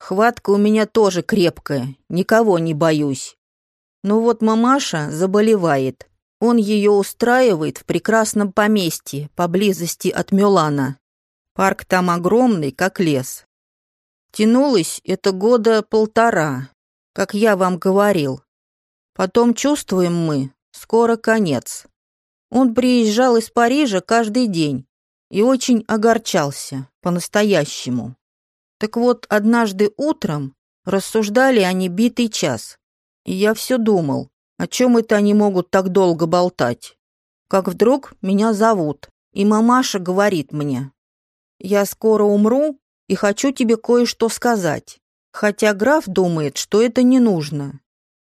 Хватка у меня тоже крепкая, никого не боюсь. Но вот мамаша заболевает. Он ее устраивает в прекрасном поместье, поблизости от Мюлана. Парк там огромный, как лес. Тянулось это года полтора, как я вам говорил. Потом чувствуем мы, скоро конец. Он приезжал из Парижа каждый день и очень огорчался, по-настоящему. Так вот, однажды утром рассуждали они битый час, и я все думал, о чем это они могут так долго болтать. Как вдруг меня зовут, и мамаша говорит мне, «Я скоро умру, и хочу тебе кое-что сказать. Хотя граф думает, что это не нужно.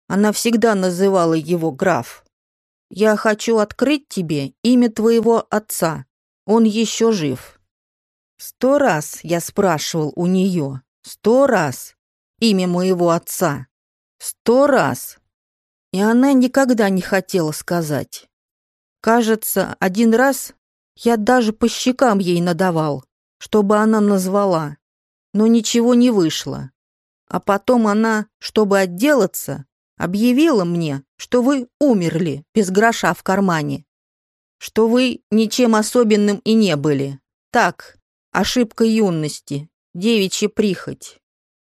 Она всегда называла его граф. Я хочу открыть тебе имя твоего отца. Он еще жив. Сто раз я спрашивал у нее, сто раз, имя моего отца. Сто раз. И она никогда не хотела сказать. Кажется, один раз я даже по щекам ей надавал чтобы она назвала, но ничего не вышло. А потом она, чтобы отделаться, объявила мне, что вы умерли без гроша в кармане, что вы ничем особенным и не были. Так, ошибка юности, девичья прихоть.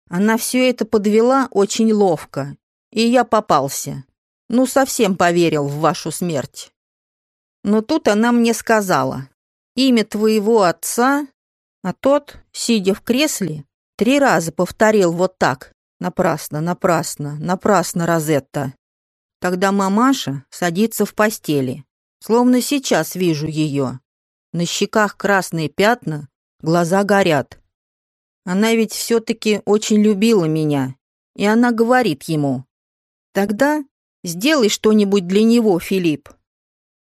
Она все это подвела очень ловко, и я попался. Ну, совсем поверил в вашу смерть. Но тут она мне сказала, имя твоего отца а тот, сидя в кресле, три раза повторил вот так. Напрасно, напрасно, напрасно, Розетта. Тогда мамаша садится в постели. Словно сейчас вижу ее. На щеках красные пятна, глаза горят. Она ведь все-таки очень любила меня. И она говорит ему, «Тогда сделай что-нибудь для него, Филипп».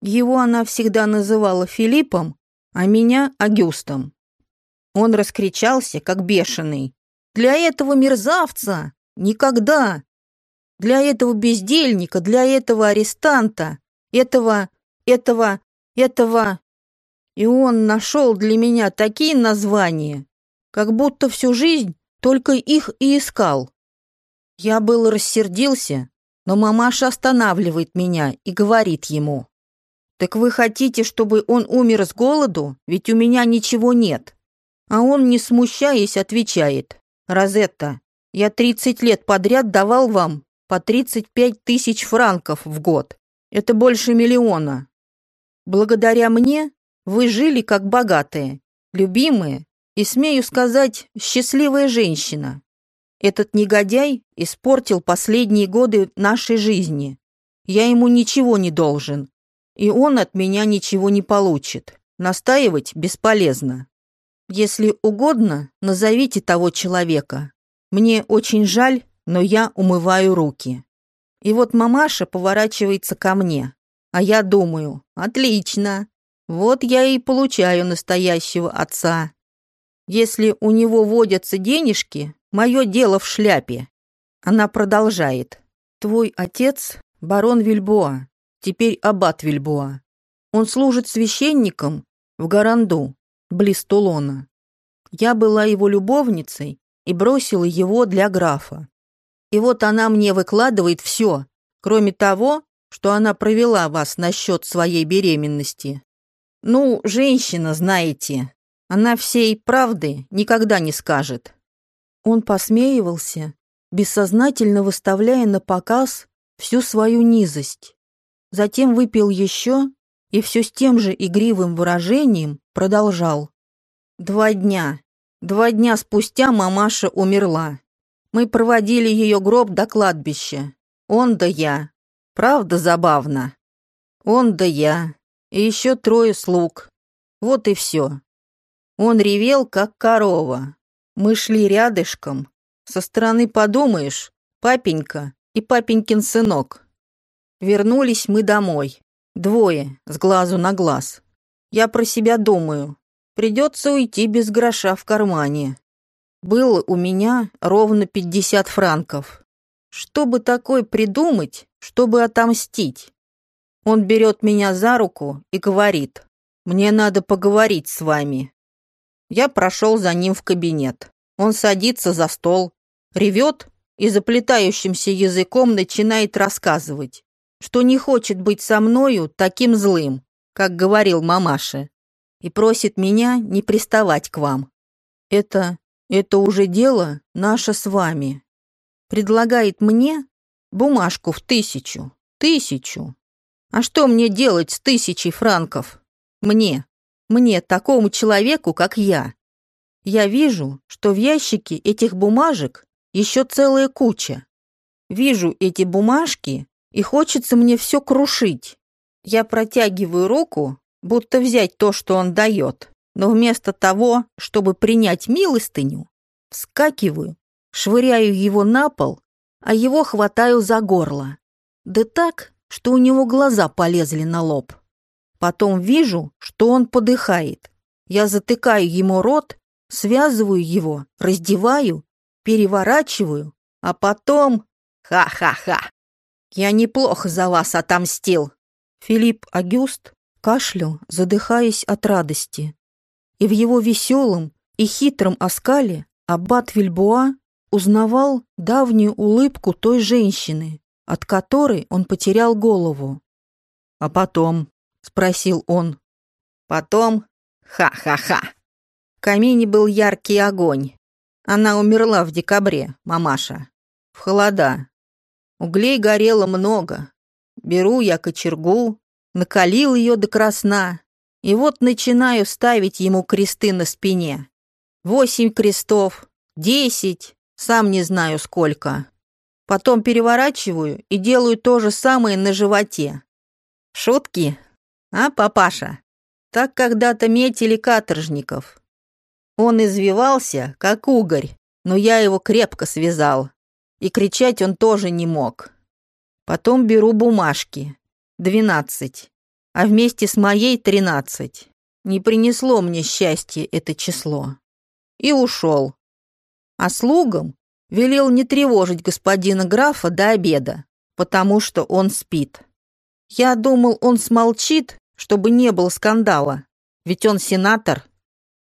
Его она всегда называла Филиппом, а меня — Агюстом. Он раскричался, как бешеный. «Для этого мерзавца! Никогда! Для этого бездельника, для этого арестанта, этого, этого, этого...» И он нашел для меня такие названия, как будто всю жизнь только их и искал. Я был рассердился, но мамаша останавливает меня и говорит ему, «Так вы хотите, чтобы он умер с голоду? Ведь у меня ничего нет». А он, не смущаясь, отвечает. «Розетта, я 30 лет подряд давал вам по 35 тысяч франков в год. Это больше миллиона. Благодаря мне вы жили как богатые, любимые и, смею сказать, счастливая женщина. Этот негодяй испортил последние годы нашей жизни. Я ему ничего не должен, и он от меня ничего не получит. Настаивать бесполезно. Если угодно, назовите того человека. Мне очень жаль, но я умываю руки. И вот мамаша поворачивается ко мне, а я думаю, отлично, вот я и получаю настоящего отца. Если у него водятся денежки, мое дело в шляпе. Она продолжает. Твой отец — барон Вильбоа, теперь аббат Вильбоа. Он служит священником в Гаранду, близ Тулона. Я была его любовницей и бросила его для графа. И вот она мне выкладывает все, кроме того, что она провела вас насчет своей беременности. Ну, женщина, знаете, она всей правды никогда не скажет. Он посмеивался, бессознательно выставляя на показ всю свою низость. Затем выпил еще и все с тем же игривым выражением продолжал. Два дня. Два дня спустя мамаша умерла. Мы проводили ее гроб до кладбища. Он да я. Правда забавно? Он да я. И еще трое слуг. Вот и все. Он ревел, как корова. Мы шли рядышком. Со стороны подумаешь, папенька и папенькин сынок. Вернулись мы домой. Двое, с глазу на глаз. Я про себя думаю. Придется уйти без гроша в кармане. Было у меня ровно 50 франков. Что бы такое придумать, чтобы отомстить? Он берет меня за руку и говорит, «Мне надо поговорить с вами». Я прошел за ним в кабинет. Он садится за стол, ревет и заплетающимся языком начинает рассказывать, что не хочет быть со мною таким злым, как говорил мамаша, и просит меня не приставать к вам. Это, это уже дело наше с вами. Предлагает мне бумажку в тысячу, тысячу. А что мне делать с тысячей франков? Мне, мне, такому человеку, как я. Я вижу, что в ящике этих бумажек еще целая куча. Вижу эти бумажки, и хочется мне все крушить. Я протягиваю руку, будто взять то, что он дает, но вместо того, чтобы принять милостыню, вскакиваю, швыряю его на пол, а его хватаю за горло. Да так, что у него глаза полезли на лоб. Потом вижу, что он подыхает. Я затыкаю ему рот, связываю его, раздеваю, переворачиваю, а потом... Ха-ха-ха! Я неплохо за вас отомстил. Филипп Агюст кашлял, задыхаясь от радости. И в его веселом и хитром оскале аббат Вильбуа узнавал давнюю улыбку той женщины, от которой он потерял голову. А потом — спросил он. Потом... Ха-ха-ха. В камине был яркий огонь. Она умерла в декабре, мамаша. В холода. Углей горело много. Беру я кочергу, накалил ее до красна, и вот начинаю ставить ему кресты на спине. Восемь крестов, десять, сам не знаю сколько. Потом переворачиваю и делаю то же самое на животе. Шутки? А, папаша? Так когда-то метили каторжников. Он извивался, как угорь, но я его крепко связал. И кричать он тоже не мог. Потом беру бумажки. Двенадцать. А вместе с моей тринадцать. Не принесло мне счастья это число. И ушел. А слугам велел не тревожить господина графа до обеда, потому что он спит. Я думал, он смолчит чтобы не было скандала, ведь он сенатор.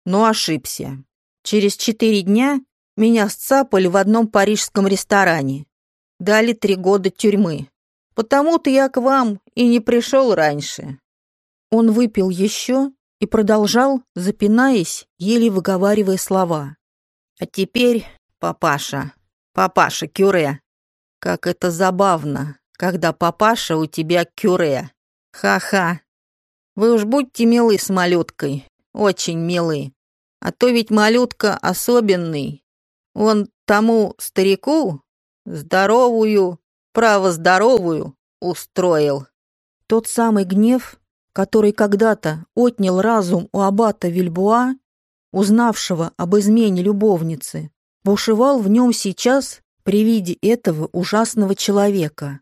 Но ошибся. Через четыре дня меня сцапали в одном парижском ресторане. Дали три года тюрьмы. Потому-то я к вам и не пришел раньше». Он выпил еще и продолжал, запинаясь, еле выговаривая слова. «А теперь, папаша, папаша Кюре, как это забавно, когда папаша у тебя Кюре. Ха-ха, вы уж будьте милы с малюткой, очень милы. А то ведь малютка особенный. Он тому старику здоровую, право здоровую, устроил. Тот самый гнев, который когда-то отнял разум у аббата Вильбуа, узнавшего об измене любовницы, бушевал в нем сейчас при виде этого ужасного человека.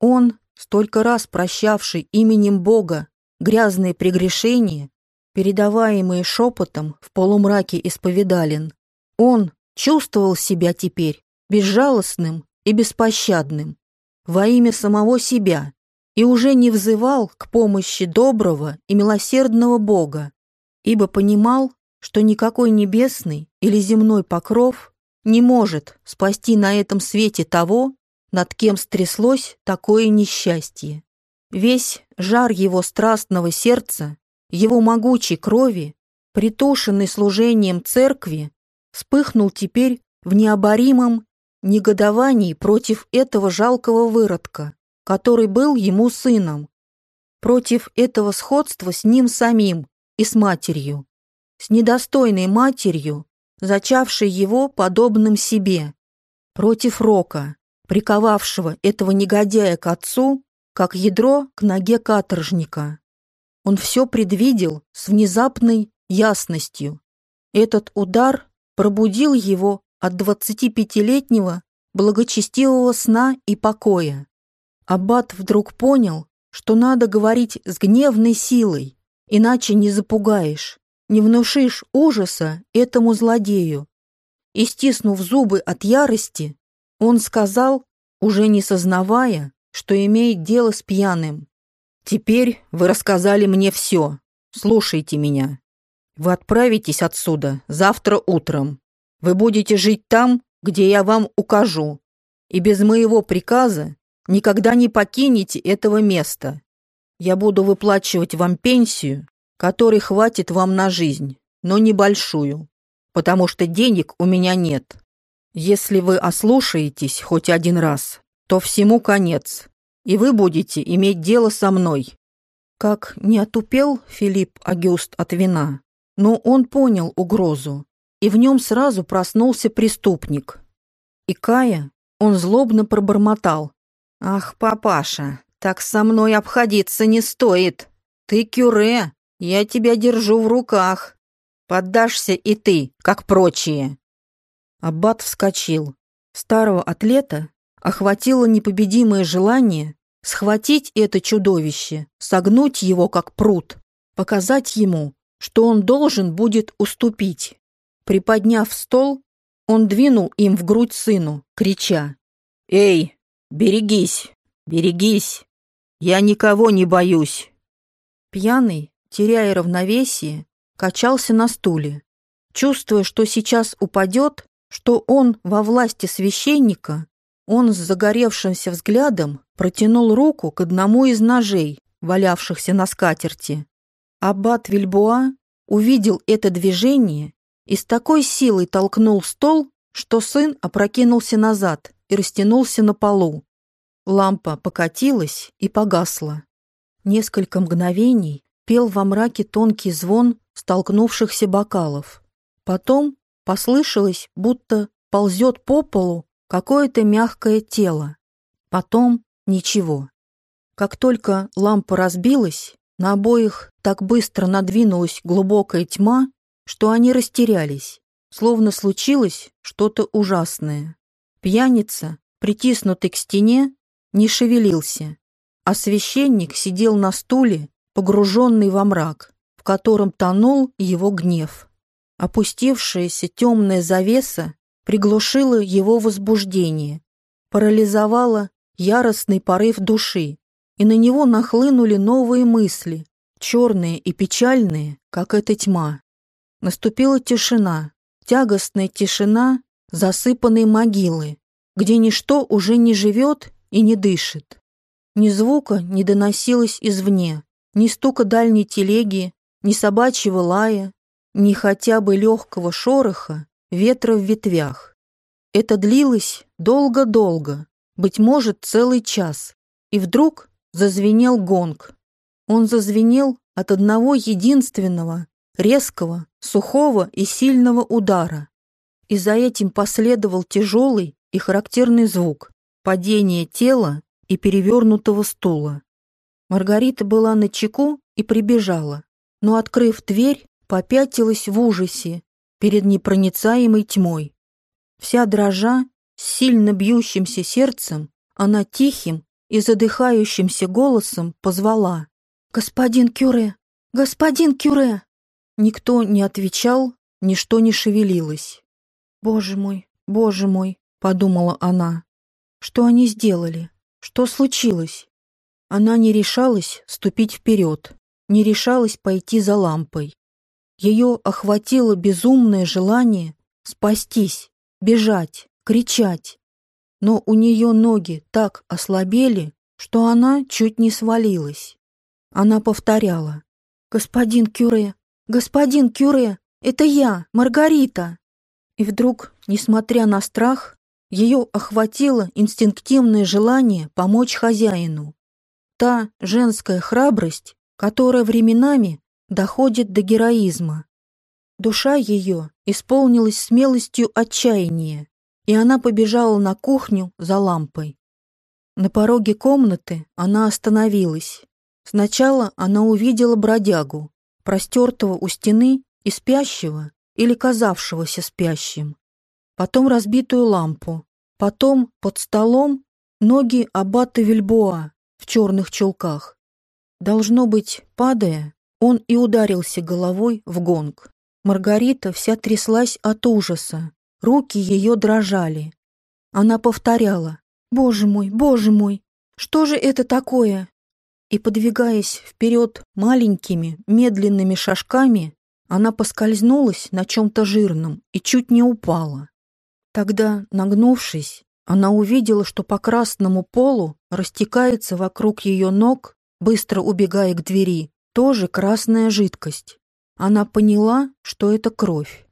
Он, столько раз прощавший именем Бога грязные прегрешения, передаваемые шепотом в полумраке исповедален, он чувствовал себя теперь безжалостным и беспощадным во имя самого себя и уже не взывал к помощи доброго и милосердного Бога, ибо понимал, что никакой небесный или земной покров не может спасти на этом свете того, над кем стряслось такое несчастье. Весь жар его страстного сердца, его могучей крови, притушенный служением церкви, вспыхнул теперь в необоримом негодовании против этого жалкого выродка, который был ему сыном, против этого сходства с ним самим и с матерью, с недостойной матерью, зачавший его подобным себе, против Рока, приковавшего этого негодяя к отцу, как ядро к ноге каторжника. Он все предвидел с внезапной ясностью. Этот удар пробудил его от 25-летнего благочестивого сна и покоя. Аббат вдруг понял, что надо говорить с гневной силой, иначе не запугаешь, не внушишь ужаса этому злодею. И, стиснув зубы от ярости, он сказал, уже не сознавая, что имеет дело с пьяным. «Теперь вы рассказали мне все. Слушайте меня. Вы отправитесь отсюда завтра утром. Вы будете жить там, где я вам укажу, и без моего приказа никогда не покинете этого места. Я буду выплачивать вам пенсию, которой хватит вам на жизнь, но небольшую, потому что денег у меня нет. Если вы ослушаетесь хоть один раз, то всему конец, и вы будете иметь дело со мной». Как не отупел Филипп Агюст от вина, но он понял угрозу, и в нем сразу проснулся преступник. И Кая он злобно пробормотал. «Ах, папаша, так со мной обходиться не стоит. Ты кюре, я тебя держу в руках. Поддашься и ты, как прочие». Аббат вскочил. Старого атлета охватило непобедимое желание схватить это чудовище, согнуть его как пруд, показать ему, что он должен будет уступить. Приподняв стол, он двинул им в грудь сыну, крича. «Эй, берегись, берегись! Я никого не боюсь!» Пьяный, теряя равновесие, качался на стуле. Чувствуя, что сейчас упадет, что он во власти священника, он с загоревшимся взглядом протянул руку к одному из ножей, валявшихся на скатерти. Аббат Вильбуа увидел это движение и с такой силой толкнул стол, что сын опрокинулся назад и растянулся на полу. Лампа покатилась и погасла. Несколько мгновений пел во мраке тонкий звон столкнувшихся бокалов. Потом Послышалось, будто ползет по полу какое-то мягкое тело. Потом ничего. Как только лампа разбилась, на обоих так быстро надвинулась глубокая тьма, что они растерялись, словно случилось что-то ужасное. Пьяница, притиснутый к стене, не шевелился, а священник сидел на стуле, погруженный во мрак, в котором тонул его гнев. Опустившаяся темная завеса приглушила его возбуждение, парализовала яростный порыв души, и на него нахлынули новые мысли, черные и печальные, как эта тьма. Наступила тишина, тягостная тишина засыпанной могилы, где ничто уже не живет и не дышит. Ни звука не доносилось извне, ни стука дальней телеги, ни собачьего лая, ни хотя бы легкого шороха ветра в ветвях. Это длилось долго-долго, быть может, целый час, и вдруг зазвенел гонг. Он зазвенел от одного единственного, резкого, сухого и сильного удара. И за этим последовал тяжелый и характерный звук падения тела и перевернутого стула. Маргарита была на чеку и прибежала, но, открыв дверь, попятилась в ужасе перед непроницаемой тьмой. Вся дрожа, с сильно бьющимся сердцем, она тихим и задыхающимся голосом позвала. «Господин Кюре! Господин Кюре!» Никто не отвечал, ничто не шевелилось. «Боже мой, боже мой!» — подумала она. «Что они сделали? Что случилось?» Она не решалась ступить вперед, не решалась пойти за лампой. Ее охватило безумное желание спастись, бежать, кричать. Но у нее ноги так ослабели, что она чуть не свалилась. Она повторяла. «Господин Кюре! Господин Кюре! Это я, Маргарита!» И вдруг, несмотря на страх, ее охватило инстинктивное желание помочь хозяину. Та женская храбрость, которая временами доходит до героизма. Душа ее исполнилась смелостью отчаяния, и она побежала на кухню за лампой. На пороге комнаты она остановилась. Сначала она увидела бродягу, простертого у стены и спящего или казавшегося спящим. Потом разбитую лампу, потом под столом ноги аббата Вильбоа в черных чулках. Должно быть, падая, он и ударился головой в гонг. Маргарита вся тряслась от ужаса, руки ее дрожали. Она повторяла «Боже мой, боже мой, что же это такое?» И, подвигаясь вперед маленькими, медленными шажками, она поскользнулась на чем-то жирном и чуть не упала. Тогда, нагнувшись, она увидела, что по красному полу растекается вокруг ее ног, быстро убегая к двери, тоже красная жидкость. Она поняла, что это кровь.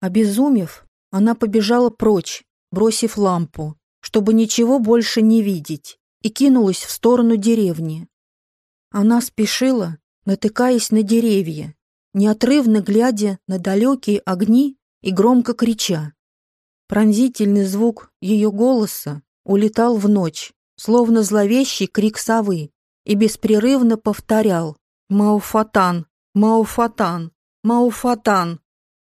Обезумев, она побежала прочь, бросив лампу, чтобы ничего больше не видеть, и кинулась в сторону деревни. Она спешила, натыкаясь на деревья, неотрывно глядя на далекие огни и громко крича. Пронзительный звук ее голоса улетал в ночь, словно зловещий крик совы, и беспрерывно повторял «Мауфатан! Мауфатан! Мауфатан!»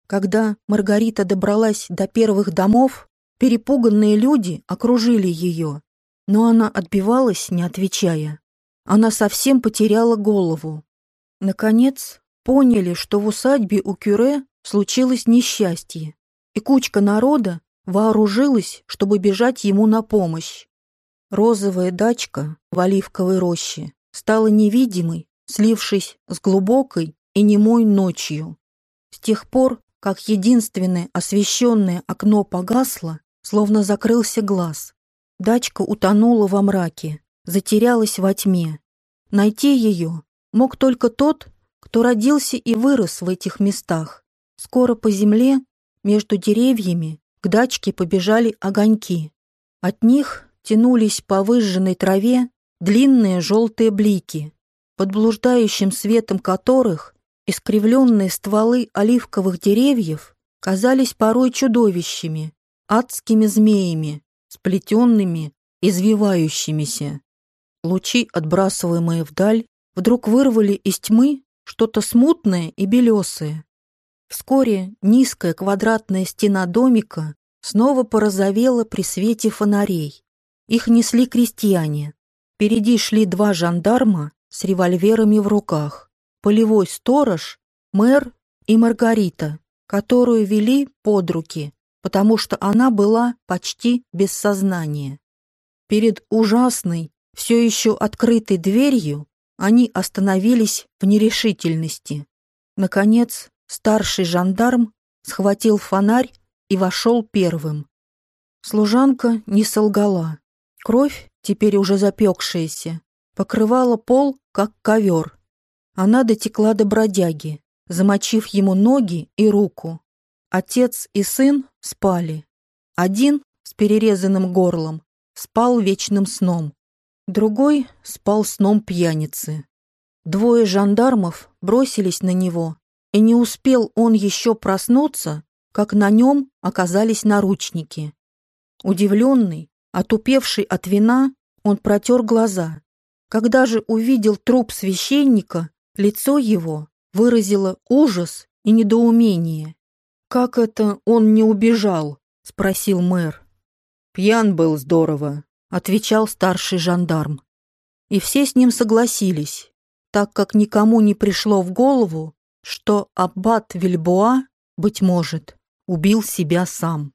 Когда Маргарита добралась до первых домов, перепуганные люди окружили ее, но она отбивалась, не отвечая. Она совсем потеряла голову. Наконец, поняли, что в усадьбе у Кюре случилось несчастье, и кучка народа вооружилась, чтобы бежать ему на помощь. Розовая дачка в оливковой роще стала невидимой слившись с глубокой и немой ночью. С тех пор, как единственное освещенное окно погасло, словно закрылся глаз, дачка утонула во мраке, затерялась во тьме. Найти ее мог только тот, кто родился и вырос в этих местах. Скоро по земле, между деревьями, к дачке побежали огоньки. От них тянулись по выжженной траве длинные желтые блики, под блуждающим светом которых искривленные стволы оливковых деревьев казались порой чудовищами, адскими змеями, сплетенными, извивающимися. Лучи, отбрасываемые вдаль, вдруг вырвали из тьмы что-то смутное и белесое. Вскоре низкая квадратная стена домика снова порозовела при свете фонарей. Их несли крестьяне. Впереди шли два жандарма с револьверами в руках, полевой сторож, мэр и Маргарита, которую вели под руки, потому что она была почти без сознания. Перед ужасной, все еще открытой дверью они остановились в нерешительности. Наконец, старший жандарм схватил фонарь и вошел первым. Служанка не солгала. Кровь, теперь уже запекшаяся, покрывала пол, как ковер. Она дотекла до бродяги, замочив ему ноги и руку. Отец и сын спали. Один с перерезанным горлом спал вечным сном, другой спал сном пьяницы. Двое жандармов бросились на него, и не успел он еще проснуться, как на нем оказались наручники. Удивленный, отупевший от вина, он протер глаза когда же увидел труп священника, лицо его выразило ужас и недоумение. «Как это он не убежал?» — спросил мэр. «Пьян был здорово», — отвечал старший жандарм. И все с ним согласились, так как никому не пришло в голову, что аббат Вильбоа, быть может, убил себя сам.